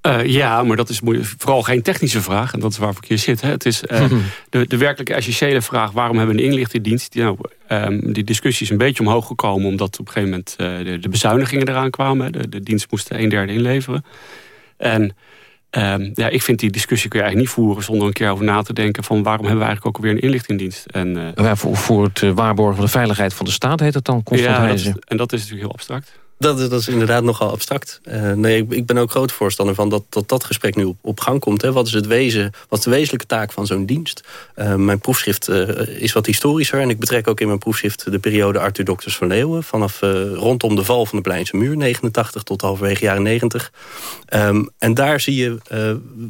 Uh, ja, maar dat is vooral geen technische vraag. En dat is waar ik hier zit. Hè. Het is uh, de, de werkelijke essentiële vraag... waarom hebben we een inlichtingendienst? Die, nou, um, die discussie is een beetje omhoog gekomen... omdat op een gegeven moment uh, de, de, bezuinigingen eraan kwamen. De, de dienst moest een derde inleveren. En um, ja, ik vind die discussie kun je eigenlijk niet voeren... zonder een keer over na te denken... van waarom hebben we eigenlijk ook weer een inlichtingendienst? En, ja, voor, voor het waarborgen van de veiligheid van de staat heet het dan constant ja, dat, en dat is natuurlijk heel abstract. Dat is, dat is inderdaad nogal abstract. Uh, nee, ik, ik, ben ook groot voorstander van dat dat, dat gesprek nu op, gang komt. Hè. Wat is het wezen, wat is de wezenlijke taak van zo'n dienst? Uh, mijn proefschrift uh, is wat historischer. En ik betrek ook in mijn proefschrift de periode Arthur Dokters van Leeuwen. Vanaf rondom de val van de Pleinse muur, 89 tot halverwege jaren 90. Um, ehm, en daar zie je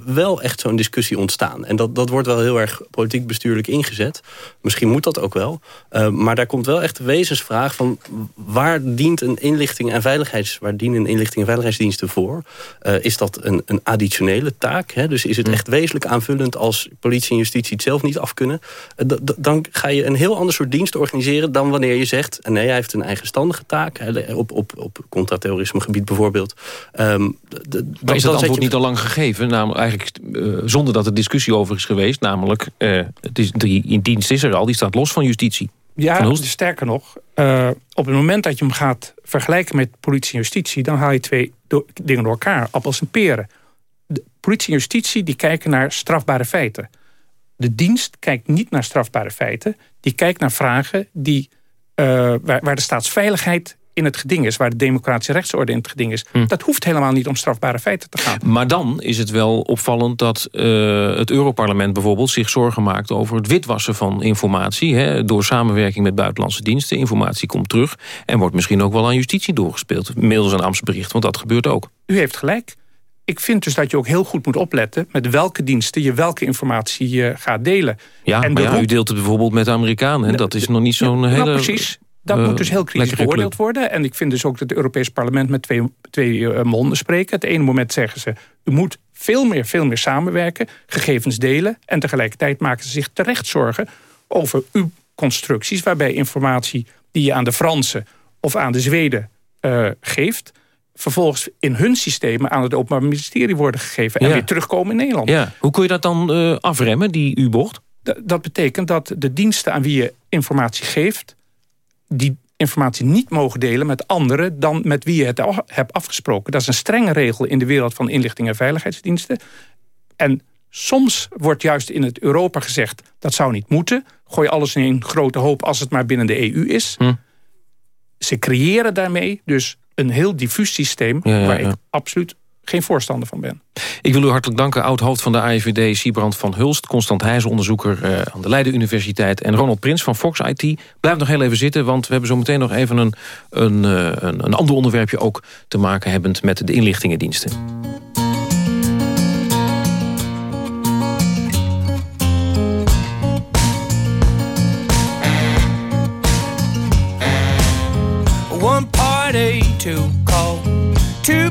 wel echt zo'n discussie ontstaan. En dat, dat wordt wel heel erg politiek bestuurlijk ingezet. Misschien moet dat ook wel. maar daar komt wel echt de wezensvraag van... waar dient een inlichting en veiligheids, waar dienen inlichting en veiligheidsdiensten voor. Uh, is dat een, een additionele taak? Hè? Dus is het hm. echt wezenlijk aanvullend als politie en justitie het zelf niet af kunnen? Uh, dan ga je een heel ander soort dienst organiseren dan wanneer je zegt... Eh, nee, hij heeft een eigenstandige taak, hè, op, op, op contraterrorismegebied bijvoorbeeld. Um, maar is dat antwoord niet al lang gegeven? Namelijk eigenlijk uh, zonder dat er discussie over is geweest. Namelijk, het is, die dienst is er al, die staat los van justitie. Ja, sterker nog, uh, op het moment dat je hem gaat vergelijken met politie en justitie... dan haal je twee dingen door elkaar, appels en peren. De politie en justitie die kijken naar strafbare feiten. De dienst kijkt niet naar strafbare feiten. Die kijkt naar vragen die, uh, waar, waar de staatsveiligheid in het geding is... waar de democratische rechtsorde in het geding is. Hm. Dat hoeft helemaal niet om strafbare feiten te gaan. Maar dan is het wel opvallend dat uh, het Europarlement bijvoorbeeld... zich zorgen maakt over het witwassen van informatie... Hè, door samenwerking met buitenlandse diensten. Informatie komt terug en wordt misschien ook wel aan justitie doorgespeeld. Middels een ambtsbericht, want dat gebeurt ook. U heeft gelijk. Ik vind dus dat je ook heel goed moet opletten... met welke diensten je welke informatie uh, gaat delen. Ja, en maar ja, u deelt het bijvoorbeeld met de Amerikanen. Dat is nog niet zo'n hele... Precies. Dat moet dus heel kritisch beoordeeld worden. En ik vind dus ook dat het Europees Parlement met twee, twee eh, monden spreken. Het ene moment zeggen ze, u moet veel meer, veel meer samenwerken, gegevens delen. En tegelijkertijd maken ze zich terecht zorgen over uw constructies... waarbij informatie die je aan de Fransen of aan de Zweden uh, geeft vervolgens in hun systemen aan het Openbaar Ministerie worden gegeven... en weer terugkomen in Nederland. Ja. Hoe kun je dat dan uh, afremmen, die U-bocht? Dat betekent dat de diensten aan wie je informatie geeft die informatie niet mogen delen met anderen... dan met wie je het hebt afgesproken. Dat is een strenge regel in de wereld van inlichting en veiligheidsdiensten. En soms wordt juist in het Europa gezegd... dat zou niet moeten. Gooi alles in een grote hoop als het maar binnen de EU is. Hm. Ze creëren daarmee dus een heel diffuus systeem... waar ik absoluut geen voorstander van ben. Ik wil u hartelijk danken, oud-hoofd van de AIVD... Siebrand van Hulst, Constant Heijzen, onderzoeker uh, aan de Leiden Universiteit... en Ronald Prins van Fox IT. Blijf nog heel even zitten, want we hebben zo meteen nog even... een, een, uh, een, een ander onderwerpje ook te maken hebbend met de inlichtingendiensten. One party to call, two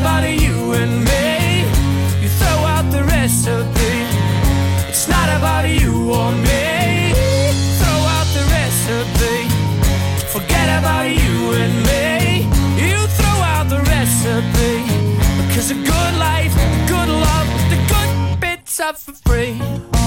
about you and me. You throw out the recipe, it's not about you or me. Throw out the recipe, forget about you and me. You throw out the good life, good love, the good bits are for free.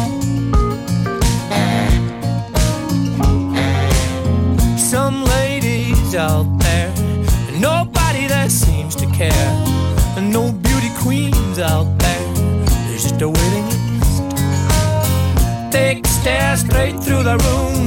another room.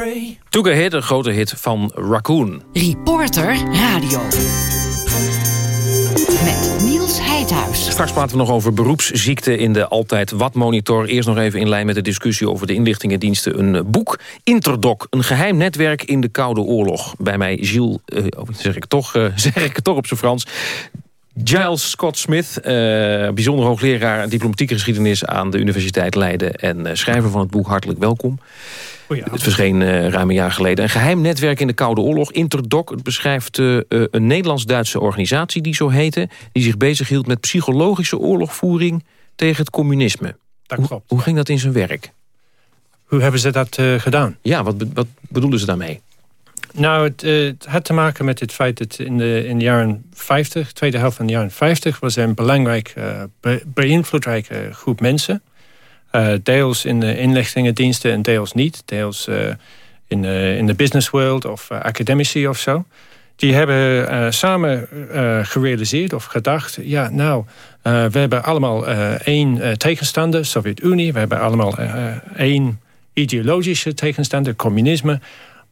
Free. Took a Hit, een grote hit van Raccoon. Reporter Radio. Met Niels Heidhuis. Straks praten we nog over beroepsziekte in de Altijd Wat Monitor. Eerst nog even in lijn met de discussie over de inlichtingendiensten. Een boek, Interdoc, een geheim netwerk in de Koude Oorlog. Bij mij Gilles, eh, oh, zeg, ik toch, eh, zeg ik het toch op zijn Frans... Giles Scott Smith, eh, bijzonder hoogleraar diplomatieke geschiedenis aan de Universiteit Leiden en eh, schrijver van het boek Hartelijk Welkom. Het verscheen eh, ruim een jaar geleden. Een geheim netwerk in de Koude Oorlog, Interdoc. Het beschrijft eh, eh, een Nederlands-Duitse organisatie die zo heette... die zich bezighield met psychologische oorlogvoering tegen het communisme. Dat hoe, klopt. Hoe ging dat in zijn werk? Hoe hebben ze dat gedaan? Ja, wat, wat bedoelen ze daarmee? Nou, het, het had te maken met het feit dat in de, in de jaren 50, tweede helft van de jaren 50, was er een belangrijk, be- beïnvloedrijke groep mensen. Eh, deels in de inlichtingendiensten en deels niet. Deels eh, in, de, in de business world of eh, academici of zo. Die hebben eh, samen eh, gerealiseerd of gedacht... ja, nou, eh, we hebben allemaal eh, één eh, tegenstander, Sovjet-Unie. We hebben allemaal eh, één ideologische tegenstander, communisme.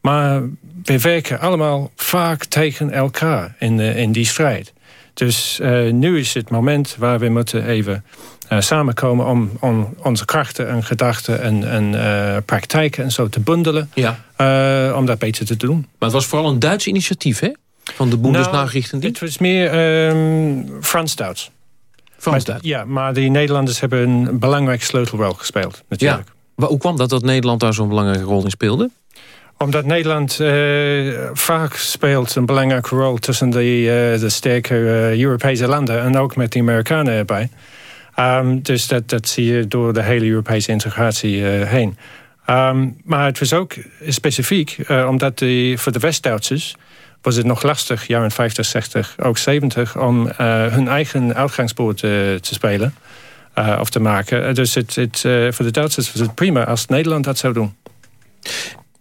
Maar we werken allemaal vaak tegen elkaar in, eh, in die strijd. Dus eh, nu is het moment waar we moeten even eh, samenkomen... om, om onze krachten en gedachten en, en praktijken en zo te bundelen... Ja. om dat beter te doen. Maar het was vooral een Duits initiatief, hè? Van de Bundesnachrichtendienst? Nou, het was meer ehm Frans-Duits. Frans-Duits? Ja, maar die Nederlanders hebben een belangrijke sleutelrol gespeeld, natuurlijk. Ja. Maar hoe kwam dat dat Nederland daar zo'n belangrijke rol in speelde? Omdat Nederland eh, vaak speelt een belangrijke rol tussen de, eh, de sterke eh, Europese landen en ook met de Amerikanen erbij. Ehm, dus dat, dat zie je door de hele Europese integratie heen. Ehm, maar het was ook specifiek, omdat die, voor de West-Duitsers was het nog lastig, jaren 50, 60, ook 70, om hun eigen uitgangspoort te, spelen of te maken. Dus het, het, voor de Duitsers was het prima als Nederland dat zou doen.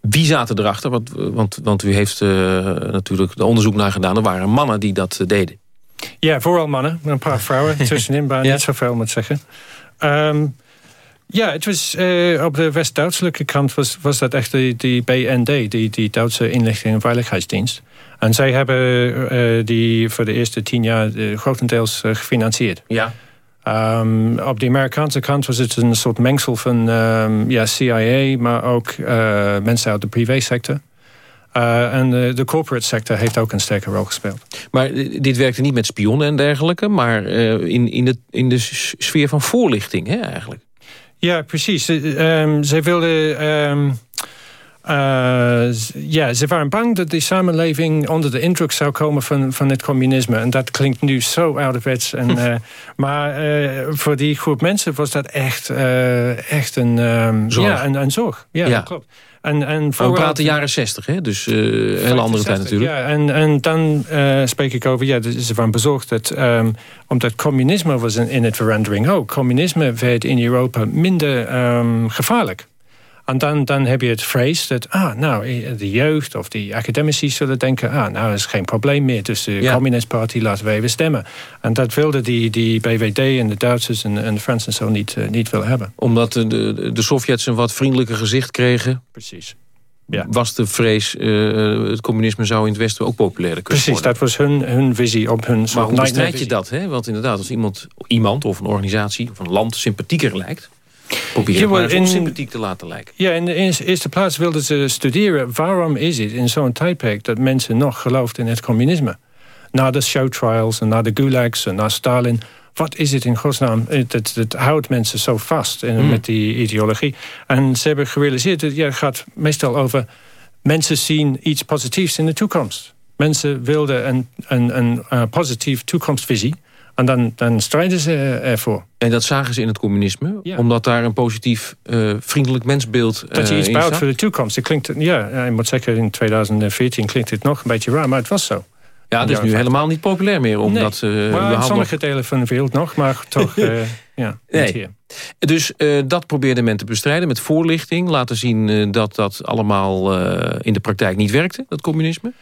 Wie zaten erachter? Want, want, want u heeft eh, natuurlijk er onderzoek naar gedaan. Er waren mannen die dat eh, deden. Ja, vooral mannen. Een paar vrouwen tussenin, maar niet zoveel moet zeggen. Ehm, ja, het was eh, op de West-Duitselijke kant was, was dat echt die, die BND, die, die Duitse Inlichting en Veiligheidsdienst. En zij hebben die voor de eerste tien jaar grotendeels gefinancierd. Ja. Ehm, op de Amerikaanse kant was het een soort mengsel van ehm, ja, CIA, maar ook eh, mensen uit de privésector. Eh, en de, de corporate sector heeft ook een sterke rol gespeeld. Maar eh, dit werkte niet met spionnen en dergelijke... maar in, in, de, in de sfeer van voorlichting, hè, eigenlijk. Ja, precies. Ehm, zij wilden... eh, ja, ze waren bang dat die samenleving onder de indruk zou komen van, van het communisme. En dat klinkt nu zo ouderwets. En, eh, maar eh, voor die groep mensen was dat echt, echt een, ehm, Zorg. Ja, een, een zorg. Ja, klopt. En, en we praten jaren 60, hè? dus een hele andere tijd 65, natuurlijk. Ja, en, en dan spreek ik over, ja, ze waren bezorgd dat, ehm, omdat communisme was in, in het verandering ook. Communisme werd in Europa minder ehm, gevaarlijk. En dan, dan heb je het vrees dat, ah, nou, de jeugd of die academici zullen denken, ah, nou, is geen probleem meer. Dus de Ja. communistparty laten we even stemmen. En dat wilden die, die BVD en de Duitsers en, en de Fransen zo niet, eh, niet willen hebben. Omdat de, de, de Sovjets een wat vriendelijker gezicht kregen... Precies. was de vrees, eh, het communisme zou in het Westen ook populairder kunnen Precies, worden. dat was hun, hun visie op hun Maar hoe bestrijd je dat? Hè? Want inderdaad, als iemand, iemand of een organisatie of een land sympathieker lijkt... probeer Ja, het maar in- te laten lijken. Ja, in de eerste- plaats wilden ze studeren... waarom is het in zo'n tijdperk dat mensen nog geloofden in het communisme? Na de show trials en na de gulags en na Stalin... wat is het in godsnaam? Het, het, het houdt mensen zo vast in, Hmm. met die ideologie. En ze hebben gerealiseerd dat ja, het gaat meestal over... mensen zien iets positiefs in de toekomst. Mensen wilden een, een, een eh, positief toekomstvisie... en dan, dan strijden ze ervoor. En dat zagen ze in het communisme, omdat daar een positief, eh, vriendelijk mensbeeld Dat je eh, iets bouwt voor de toekomst. Het klinkt, ja, ik moet zeggen, in 2014 klinkt het nog een beetje raar, maar het was zo. Ja, het is nu helemaal niet populair meer, omdat nee. eh, maar sommige nog- delen van de wereld nog, maar toch, eh, ja, niet Nee. hier. Dus eh, dat probeerde men te bestrijden met voorlichting. Laten zien dat dat allemaal in de praktijk niet werkte, dat communisme.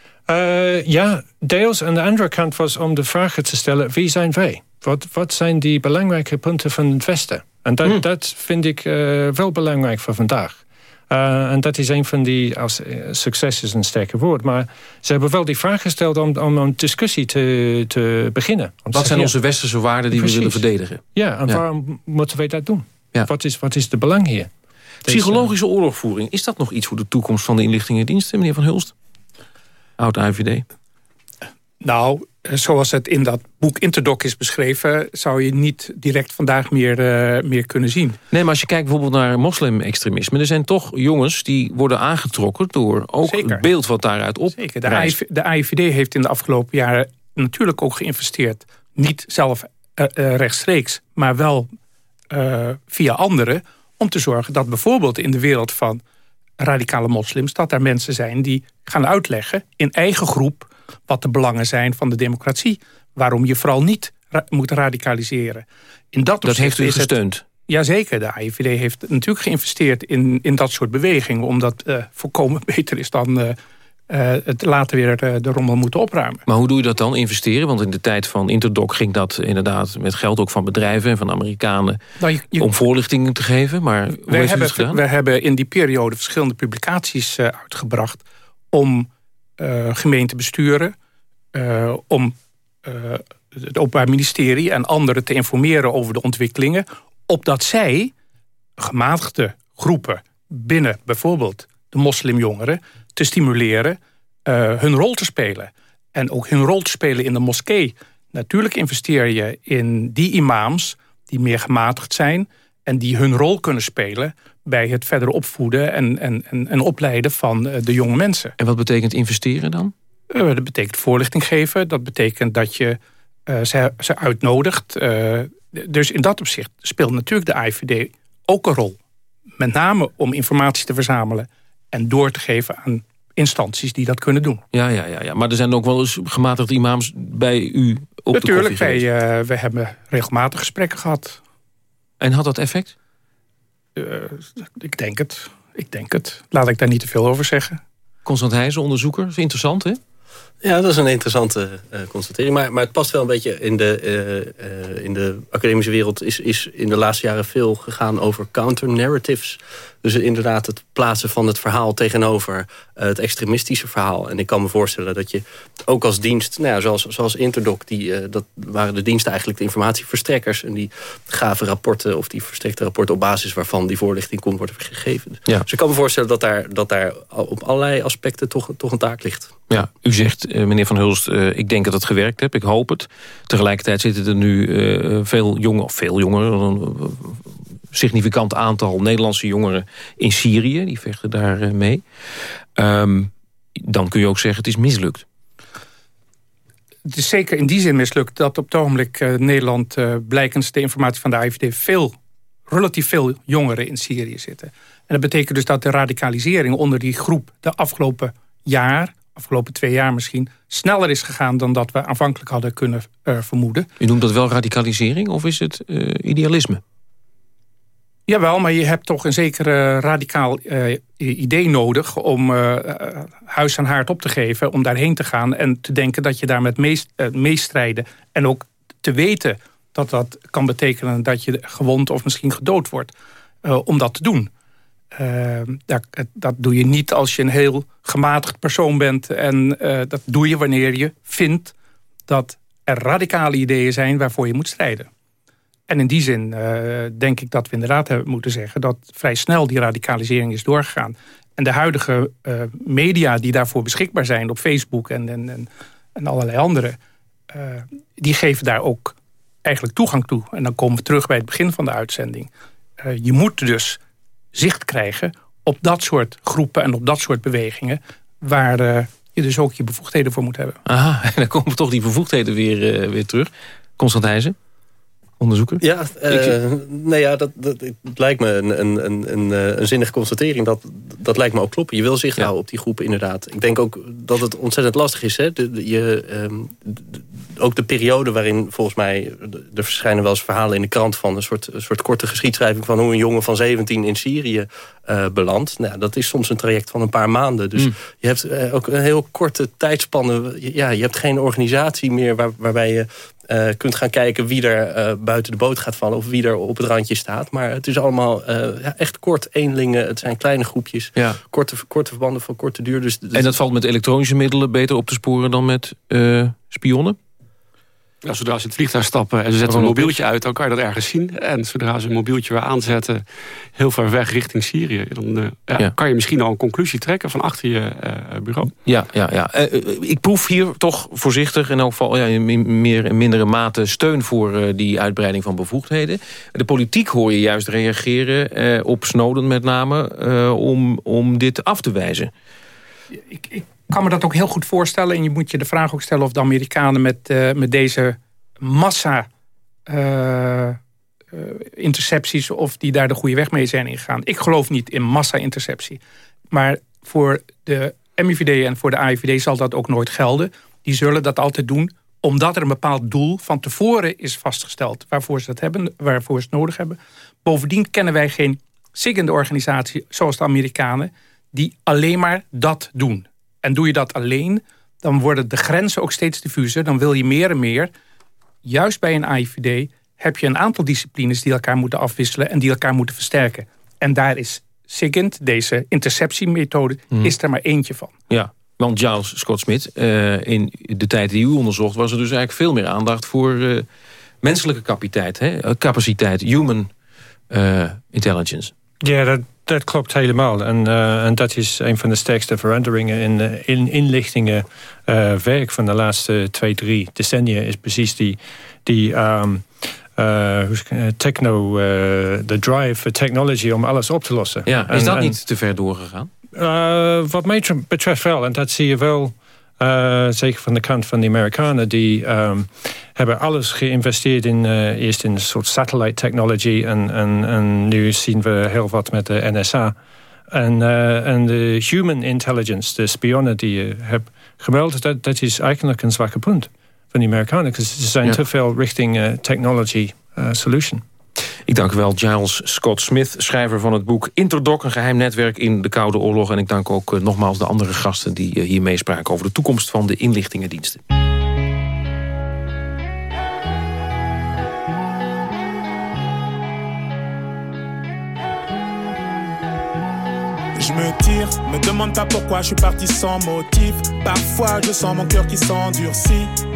Ja, deels. En de andere kant was om de vragen te stellen, wie zijn wij? Wat, wat zijn die belangrijke punten van het Westen? En dat, dat vind ik wel belangrijk voor vandaag. Eh, en dat is een van die, als eh, succes is een sterke woord, maar ze hebben wel die vraag gesteld om, om een discussie te, te beginnen. Wat zijn onze westerse waarden die we willen verdedigen? Ja, en Ja. waarom moeten wij dat doen? Wat, is, wat is de belang hier? Psychologische oorlogvoering, is dat nog iets voor de toekomst van de inlichtingendiensten, meneer Van Hulst? Oud AIVD. Nou, zoals het in dat boek Interdoc is beschreven... zou je niet direct vandaag meer, eh, meer kunnen zien. Nee, maar als je kijkt bijvoorbeeld naar moslim-extremisme... er zijn toch jongens die worden aangetrokken door ook het beeld wat daaruit op Zeker. De, AIV, de AIVD heeft in de afgelopen jaren natuurlijk ook geïnvesteerd. Niet zelf eh, eh, rechtstreeks, maar wel eh, via anderen... om te zorgen dat bijvoorbeeld in de wereld van radicale moslims... dat er mensen zijn die gaan uitleggen in eigen groep... wat de belangen zijn van de democratie. Waarom je vooral niet ra- moet radicaliseren. In dat, Dat heeft u het- gesteund? Jazeker, de AIVD heeft natuurlijk geïnvesteerd in, in dat soort bewegingen... omdat eh voorkomen beter is dan eh, eh, het later weer de rommel moeten opruimen. Maar hoe doe je dat dan, investeren? Want in de tijd van Interdoc ging dat inderdaad met geld ook van bedrijven... en van Amerikanen Nou, je- je- om voorlichtingen te geven. Maar hoe heeft hebben, het gedaan? wij hebben in die periode verschillende publicaties uitgebracht... om gemeentebesturen, eh, om eh, het Openbaar Ministerie... en anderen te informeren over de ontwikkelingen... opdat zij gematigde groepen binnen bijvoorbeeld de moslimjongeren... te stimuleren eh, hun rol te spelen. En ook hun rol te spelen in de moskee. Natuurlijk investeer je in die imams die meer gematigd zijn... en die hun rol kunnen spelen bij het verder opvoeden... en, en, en, en opleiden van eh, de jonge mensen. En wat betekent investeren dan? Eh, dat betekent voorlichting geven. Dat betekent dat je eh, ze, ze uitnodigt. Dus in dat opzicht speelt natuurlijk de AIVD ook een rol. Met name om informatie te verzamelen... en door te geven aan instanties die dat kunnen doen. Ja, ja, ja, ja. Maar er zijn ook wel eens gematigde imams bij u op Natuurlijk, de wij, we hebben regelmatig gesprekken gehad. En had dat effect? Eh, ik denk het. Ik denk het. Laat ik daar niet te veel over zeggen. Constant Heijzen, onderzoeker. is interessant, hè? Ja, dat is een interessante eh, constatering. Maar, maar het past wel een beetje in de, eh, eh, in de academische wereld... Is, is in de laatste jaren veel gegaan over counter-narratives. Dus inderdaad het plaatsen van het verhaal tegenover eh, het extremistische verhaal. En ik kan me voorstellen dat je ook als dienst... Nou ja, zoals, zoals Interdoc, die, eh, dat waren de diensten eigenlijk de informatieverstrekkers. En die gaven rapporten of die verstrekte rapporten... op basis waarvan die voorlichting kon worden gegeven. Ja. Dus ik kan me voorstellen dat daar, dat daar op allerlei aspecten toch, toch een taak ligt. Ja, u zegt, eh, meneer Van Hulst, ik denk dat het gewerkt heeft. Ik hoop het. Tegelijkertijd zitten er nu veel jongeren, of veel jongeren... significant aantal Nederlandse jongeren in Syrië. Die vechten daar eh, mee. Ehm, dan kun je ook zeggen, het is mislukt. Het is zeker in die zin mislukt dat op het ogenblik eh, Nederland... eh, blijkens de informatie van de AIVD veel relatief veel jongeren in Syrië zitten. En dat betekent dus dat de radicalisering onder die groep de afgelopen jaar, afgelopen twee jaar misschien, sneller is gegaan dan dat we aanvankelijk hadden kunnen uh, vermoeden. U noemt dat wel radicalisering of is het uh, idealisme? Jawel, maar je hebt toch een zekere radicaal uh, idee nodig... om uh, huis aan haard op te geven, om daarheen te gaan... en te denken dat je daar met meest, uh, meestrijden... en ook te weten dat dat kan betekenen dat je gewond of misschien gedood wordt... om dat te doen. Dat, dat, doe je niet als je een heel gematigd persoon bent... en dat doe je wanneer je vindt dat er radicale ideeën zijn waarvoor je moet strijden. En in die zin uh, denk ik dat we inderdaad hebben moeten zeggen... dat vrij snel die radicalisering is doorgegaan. En de huidige uh, media die daarvoor beschikbaar zijn... op Facebook en, en, en allerlei andere... Uh, die geven daar ook eigenlijk toegang toe. En dan komen we terug bij het begin van de uitzending. je moet dus zicht krijgen op dat soort groepen... en op dat soort bewegingen... waar je dus ook je bevoegdheden voor moet hebben. Aha, en dan komen toch die bevoegdheden weer, weer terug. Constant Heijzen? Onderzoeker? Ja, uh, nou ja, dat, dat, het lijkt me een, een, een, een, een zinnige constatering. Dat, dat lijkt me ook kloppen. Je wil zicht ja. houden op die groepen inderdaad. Ik denk ook dat het ontzettend lastig is. Hè? De, de, je, um, de, ook de periode waarin volgens mij... er verschijnen wel eens verhalen in de krant... van een soort, een soort korte geschiedschrijving... van hoe een jongen van 17 in Syrië uh, belandt. Nou, dat is soms een traject van een paar maanden. Dus mm. je hebt uh, ook een heel korte tijdspanne. Ja, je hebt geen organisatie meer waar, waarbij je uh, kunt gaan kijken wie er uh, buiten de boot gaat vallen... of wie er op het randje staat. Maar het is allemaal uh, ja, echt kort eenlingen. Het zijn kleine groepjes. Ja. Korte, korte verbanden van korte duur. Dus, dus, En dat valt met elektronische middelen beter op te sporen dan met spionnen? Ja, zodra ze het vliegtuig stappen en ze zetten een mobieltje uit... dan kan je dat ergens zien. En zodra ze een mobieltje weer aanzetten... heel ver weg richting Syrië... dan uh, ja, kan je misschien al een conclusie trekken van achter je uh, bureau. Ja, ja, ja. Uh, ik proef hier toch voorzichtig... in elk geval ja, in meer en mindere mate steun voor die uitbreiding van bevoegdheden. De politiek hoor je juist reageren, op Snowden met name... om, om dit af te wijzen. Ik, ik kan me dat ook heel goed voorstellen. En je moet je de vraag ook stellen of de Amerikanen met, uh, met deze massa uh, uh, intercepties... of die daar de goede weg mee zijn ingegaan. Ik geloof niet in massa-interceptie. Maar voor de MIVD en voor de AIVD zal dat ook nooit gelden. Die zullen dat altijd doen omdat er een bepaald doel van tevoren is vastgesteld... waarvoor ze dat hebben, waarvoor ze het nodig hebben. Bovendien kennen wij geen ziggende organisatie zoals de Amerikanen... die alleen maar dat doen. En doe je dat alleen, dan worden de grenzen ook steeds diffuser. Dan wil je meer en meer. Juist bij een AIVD heb je een aantal disciplines die elkaar moeten afwisselen... en die elkaar moeten versterken. En daar is SIGINT, deze interceptiemethode, mm. is er maar eentje van. Ja, want Giles Scott-Smith, uh, in de tijd die u onderzocht... was er dus eigenlijk veel meer aandacht voor uh, menselijke capaciteit, hè? capaciteit human uh, intelligence. Ja, dat, dat klopt helemaal. En, uh, en dat is een van de sterkste veranderingen in, uh, in inlichtingen uh, werk van de laatste twee, drie decennia. Is precies die, die um, techno, de drive for technology om alles op te lossen. Ja, is en, dat niet te ver doorgegaan? wat mij betreft wel. En dat zie je wel... Uh, zeker van de kant van de Amerikanen, die um, hebben alles geïnvesteerd in uh, eerst in een soort satellite technology en, en, en nu zien we heel wat met de NSA. En, uh, en de human intelligence, de spionnen die je hebt gemeld, dat, dat is eigenlijk een zwakke punt van de Amerikanen. Ze zijn ja. te veel richting technology solution. Ik dank wel, Giles Scott Smith, schrijver van het boek Interdoc... een geheim netwerk in de Koude Oorlog. En ik dank ook uh, nogmaals de andere gasten die uh, hier meespraken... over de toekomst van de inlichtingendiensten. Je me tire, me demande pas pourquoi je suis parti sans motif. Parfois je sens mon cœur qui s'endurcit.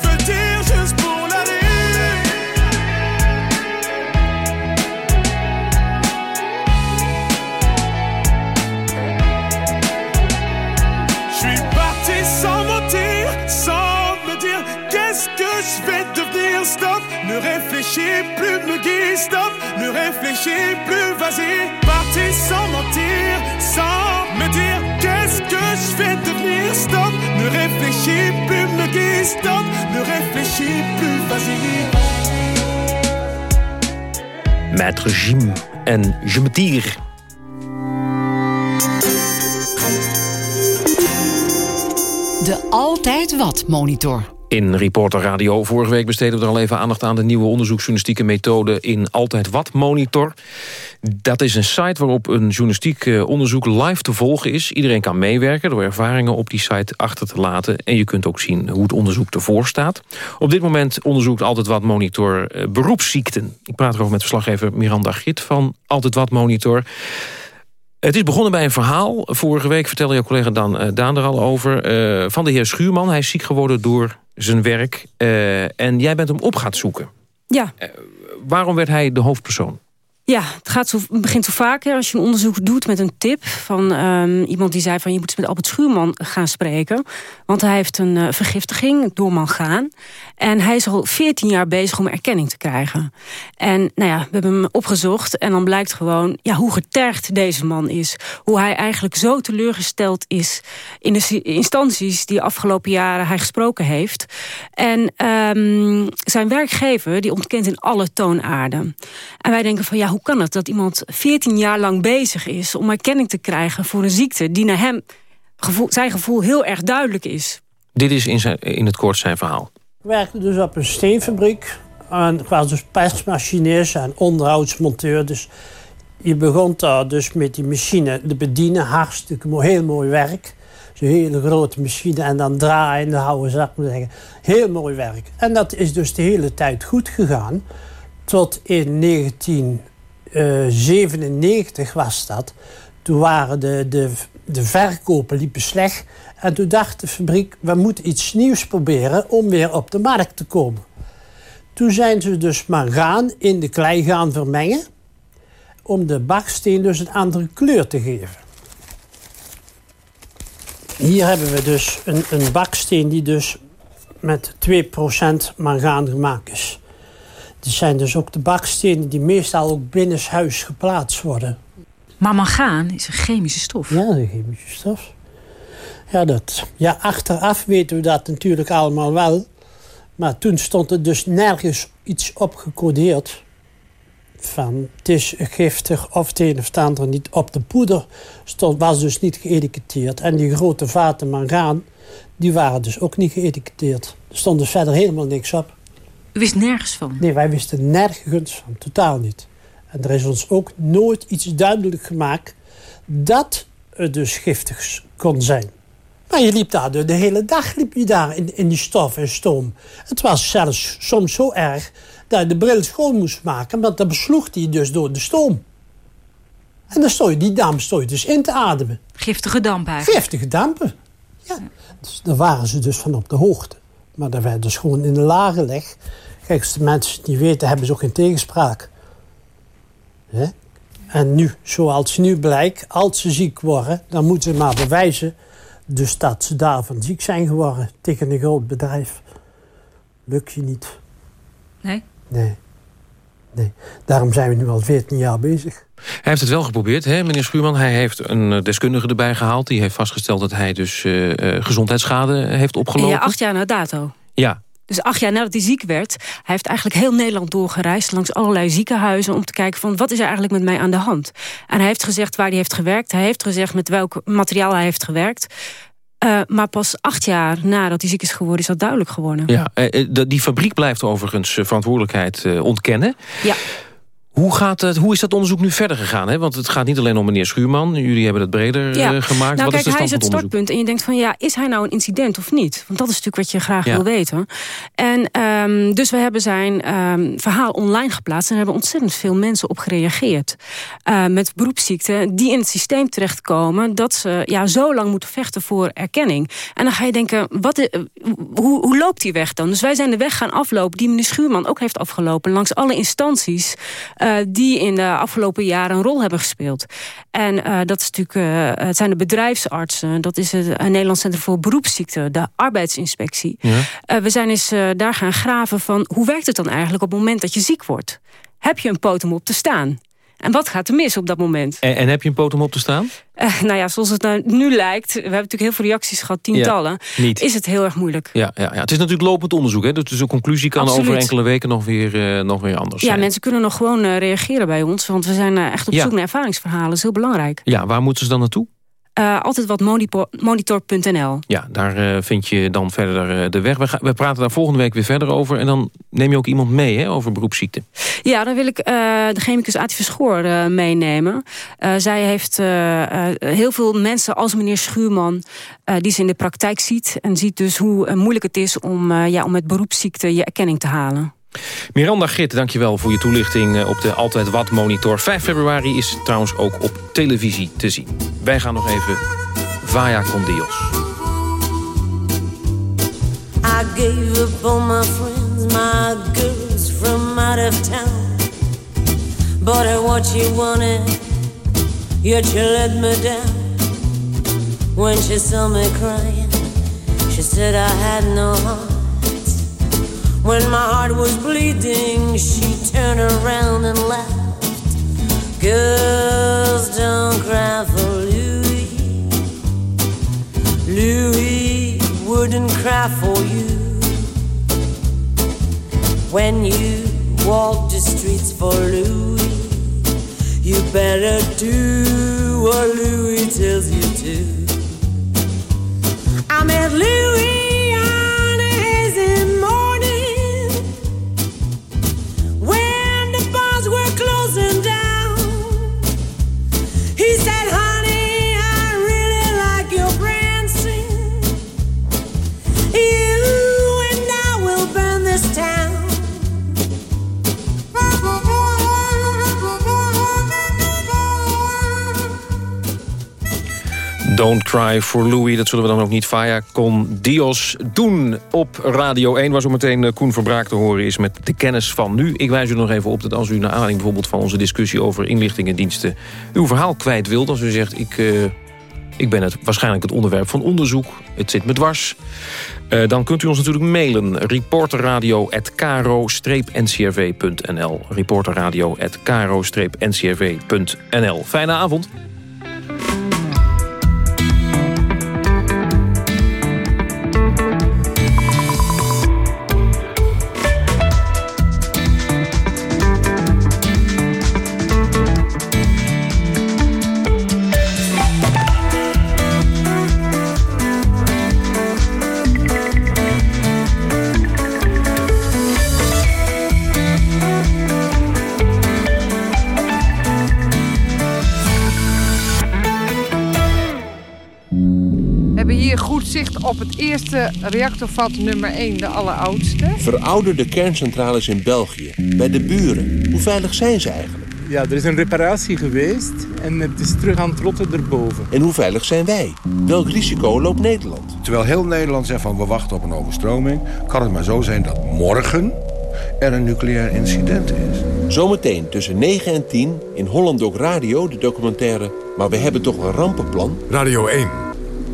ne réfléchis plus, me guide. Stop, ne réfléchis plus, vas-y. Parti sans mentir, sans me dire qu'est-ce que je vais devenir. Stop, ne réfléchis plus, me guide. Stop, ne réfléchis plus, vas-y. Maître Jim en Je me tire. De Altijd Wat Monitor. In Reporter Radio vorige week besteden we er al even aandacht aan... de nieuwe onderzoeksjournalistieke methode in Altijd Wat Monitor. Dat is een site waarop een journalistiek eh, onderzoek live te volgen is. Iedereen kan meewerken door ervaringen op die site achter te laten. En je kunt ook zien hoe het onderzoek ervoor staat. Op dit moment onderzoekt Altijd Wat Monitor eh, beroepsziekten. Ik praat erover met verslaggever Miranda Git van Altijd Wat Monitor... Het is begonnen bij een verhaal. Vorige week vertelde jouw collega Dan, uh, Daan er al over. Van de heer Schuurman. Hij is ziek geworden door zijn werk. Uh, en jij bent hem op gaan zoeken. Ja. waarom werd hij de hoofdpersoon? Ja, het, gaat zo, begint zo vaker als je een onderzoek doet met een tip... van um, iemand die zei van je moet eens met Albert Schuurman gaan spreken. Want hij heeft een uh, vergiftiging door mangaan. En hij is al 14 jaar bezig om erkenning te krijgen. En nou ja, we hebben hem opgezocht en dan blijkt gewoon... Ja, hoe getergd deze man is. Hoe hij eigenlijk zo teleurgesteld is... in de instanties die afgelopen jaren hij gesproken heeft. En um, zijn werkgever die ontkent in alle toonaarden. En wij denken van ja, hoe kan het dat iemand 14 jaar lang bezig is... om erkenning te krijgen voor een ziekte die naar hem... Gevoel, zijn gevoel heel erg duidelijk is. Dit is in, zijn, in het kort zijn verhaal. Ik werkte dus op een steenfabriek. En ik was dus persmachinist en onderhoudsmonteur. Dus je begon daar dus met die machine te bedienen. Hartstikke heel mooi werk. Zo'n hele grote machine en dan draaien en houden, zou ik zeggen. Heel mooi werk. En dat is dus de hele tijd goed gegaan. Tot in 1997 was dat. Toen waren de, de, de verkopen liepen slecht. En toen dacht de fabriek, we moeten iets nieuws proberen om weer op de markt te komen. Toen zijn ze dus mangaan in de klei gaan vermengen. Om de baksteen dus een andere kleur te geven. Hier hebben we dus een, een baksteen die dus met 2% mangaan gemaakt is. Dit zijn dus ook de bakstenen die meestal ook binnenshuis geplaatst worden. Maar mangaan is een chemische stof. Ja, een chemische stof. Ja, dat, ja, achteraf weten we dat natuurlijk allemaal wel. Maar toen stond er dus nergens iets op gecodeerd. Van het is giftig of het een of het ander niet. Op de poeder stond, was dus niet geëtiketteerd. En die grote vaten mangaan, die waren dus ook niet geëtiketteerd. Er stond dus verder helemaal niks op. U wist nergens van? Nee, wij wisten nergens van. Totaal niet. En er is ons ook nooit iets duidelijk gemaakt dat het dus giftig kon zijn. Maar je liep daar de, de hele dag liep je daar in, in die stof en stoom. Het was zelfs soms zo erg dat je de bril schoon moest maken, want dan besloeg die dus door de stoom. En dan stond je die damp stond je dus in te ademen. Giftige damp eigenlijk. Giftige dampen. Ja. Dus daar waren ze dus van op de hoogte. Maar dat werd dus gewoon in de laag gelegd. Kijk, als de mensen niet weten, hebben ze ook geen tegenspraak. En nu, zoals nu blijkt, als ze ziek worden, dan moeten ze maar bewijzen dus dat ze daarvan ziek zijn geworden tegen een groot bedrijf. Lukt je niet. Nee? Nee. nee. Daarom zijn we nu al 14 jaar bezig. Hij heeft het wel geprobeerd, hè, meneer Schuurman. Hij heeft een eh, deskundige erbij gehaald. Die heeft vastgesteld dat hij dus eh, eh, gezondheidsschade heeft opgelopen. Ja, acht jaar na dato. Ja, Dus acht jaar nadat hij ziek werd, hij heeft eigenlijk heel Nederland doorgereisd... langs allerlei ziekenhuizen om te kijken van wat is er eigenlijk met mij aan de hand. En hij heeft gezegd waar hij heeft gewerkt. Hij heeft gezegd met welk materiaal hij heeft gewerkt. Eh, maar pas acht jaar nadat hij ziek is geworden, is dat duidelijk geworden. ja. eh, eh, die fabriek blijft overigens verantwoordelijkheid ontkennen. Ja. Hoe, gaat het, hoe is dat onderzoek nu verder gegaan? Hè? Want het gaat niet alleen om meneer Schuurman. Jullie hebben het breder Ja. eh, gemaakt. Nou, Wat kijk, is de hij is het startpunt. En je denkt van, ja, is hij nou een incident of niet? Want dat is natuurlijk wat je graag Ja. wil weten. En um, dus we hebben zijn um, verhaal online geplaatst... en er hebben ontzettend veel mensen op gereageerd. Uh, met beroepsziekten die in het systeem terechtkomen... dat ze ja, zo lang moeten vechten voor erkenning. En dan ga je denken, wat, uh, hoe, hoe loopt die weg dan? Dus wij zijn de weg gaan aflopen die meneer Schuurman ook heeft afgelopen... langs alle instanties uh, die in de afgelopen jaren een rol hebben gespeeld. En uh, dat is natuurlijk, uh, het zijn de bedrijfsartsen, dat is het Nederlands Centrum voor Beroepsziekten, de arbeidsinspectie. Ja. We zijn eens daar gaan graven van hoe werkt het dan eigenlijk op het moment dat je ziek wordt? Heb je een poot om op te staan? En wat gaat er mis op dat moment? En, en heb je een poot om op te staan? Uh, nou ja, zoals het nou nu lijkt... we hebben natuurlijk heel veel reacties gehad, tientallen... Ja, niet. is het heel erg moeilijk. Ja, ja, ja, het is natuurlijk lopend onderzoek. Hè? Dus de conclusie kan Absoluut. over enkele weken nog weer, uh, nog weer anders ja, zijn. mensen kunnen nog gewoon uh, reageren bij ons... want we zijn echt op zoek naar ervaringsverhalen. Dat is heel belangrijk. Ja, waar moeten ze dan naartoe? Uh, altijd wat monitor- monitor.nl. Ja, daar uh, vind je dan verder uh, de weg. We, gaan, we, praten daar volgende week weer verder over. En dan neem je ook iemand mee hè, over beroepsziekten. Ja, dan wil ik de chemicus Ati Verschoor meenemen. Zij heeft heel veel mensen als meneer Schuurman... Die ze in de praktijk ziet. En ziet dus hoe moeilijk het is om, ja, om met beroepsziekten je erkenning te halen. Miranda Git, dankjewel voor je toelichting eh, op de Altijd Wat monitor. 5 februari is trouwens ook op televisie te zien. Wij gaan nog even Vaya con Dios. I gave up all my friends, my girls from out of town. But I what you wanted, yet you let me down. When she saw me crying, she said I had no heart. When my heart was bleeding, she turned around and laughed. Girls don't cry for Louis. Louis wouldn't cry for you. When you walk the streets for Louis, you better do what Louis tells you to. I met Louis on a hazy Don't Cry for Louis, dat zullen we dan ook niet via con Dios doen. Op Radio 1, waar zo meteen eh, Koen Verbraak te horen is met de kennis van nu. Ik wijs u nog even op dat als u naar aanleiding bijvoorbeeld van onze discussie over inlichtingendiensten uw verhaal kwijt wilt. Als u zegt, ik, uh, ik ben het, waarschijnlijk het onderwerp van onderzoek, het zit me dwars. Uh, dan kunt u ons natuurlijk mailen. reporterradio.kro-ncrv.nl reporterradio.kro-ncrv.nl Fijne avond. Het eerste reactorvat nummer 1, de alleroudste. Verouderde kerncentrales in België, bij de buren. Hoe veilig zijn ze eigenlijk? Ja, er is een reparatie geweest en het is terug aan het rotten erboven. En hoe veilig zijn wij? Welk risico loopt Nederland? Terwijl heel Nederland zegt van we wachten op een overstroming... kan het maar zo zijn dat morgen er een nucleair incident is. Zometeen tussen 9 en 10 in Holland ook Radio, de documentaire... Maar we hebben toch een rampenplan? Radio 1.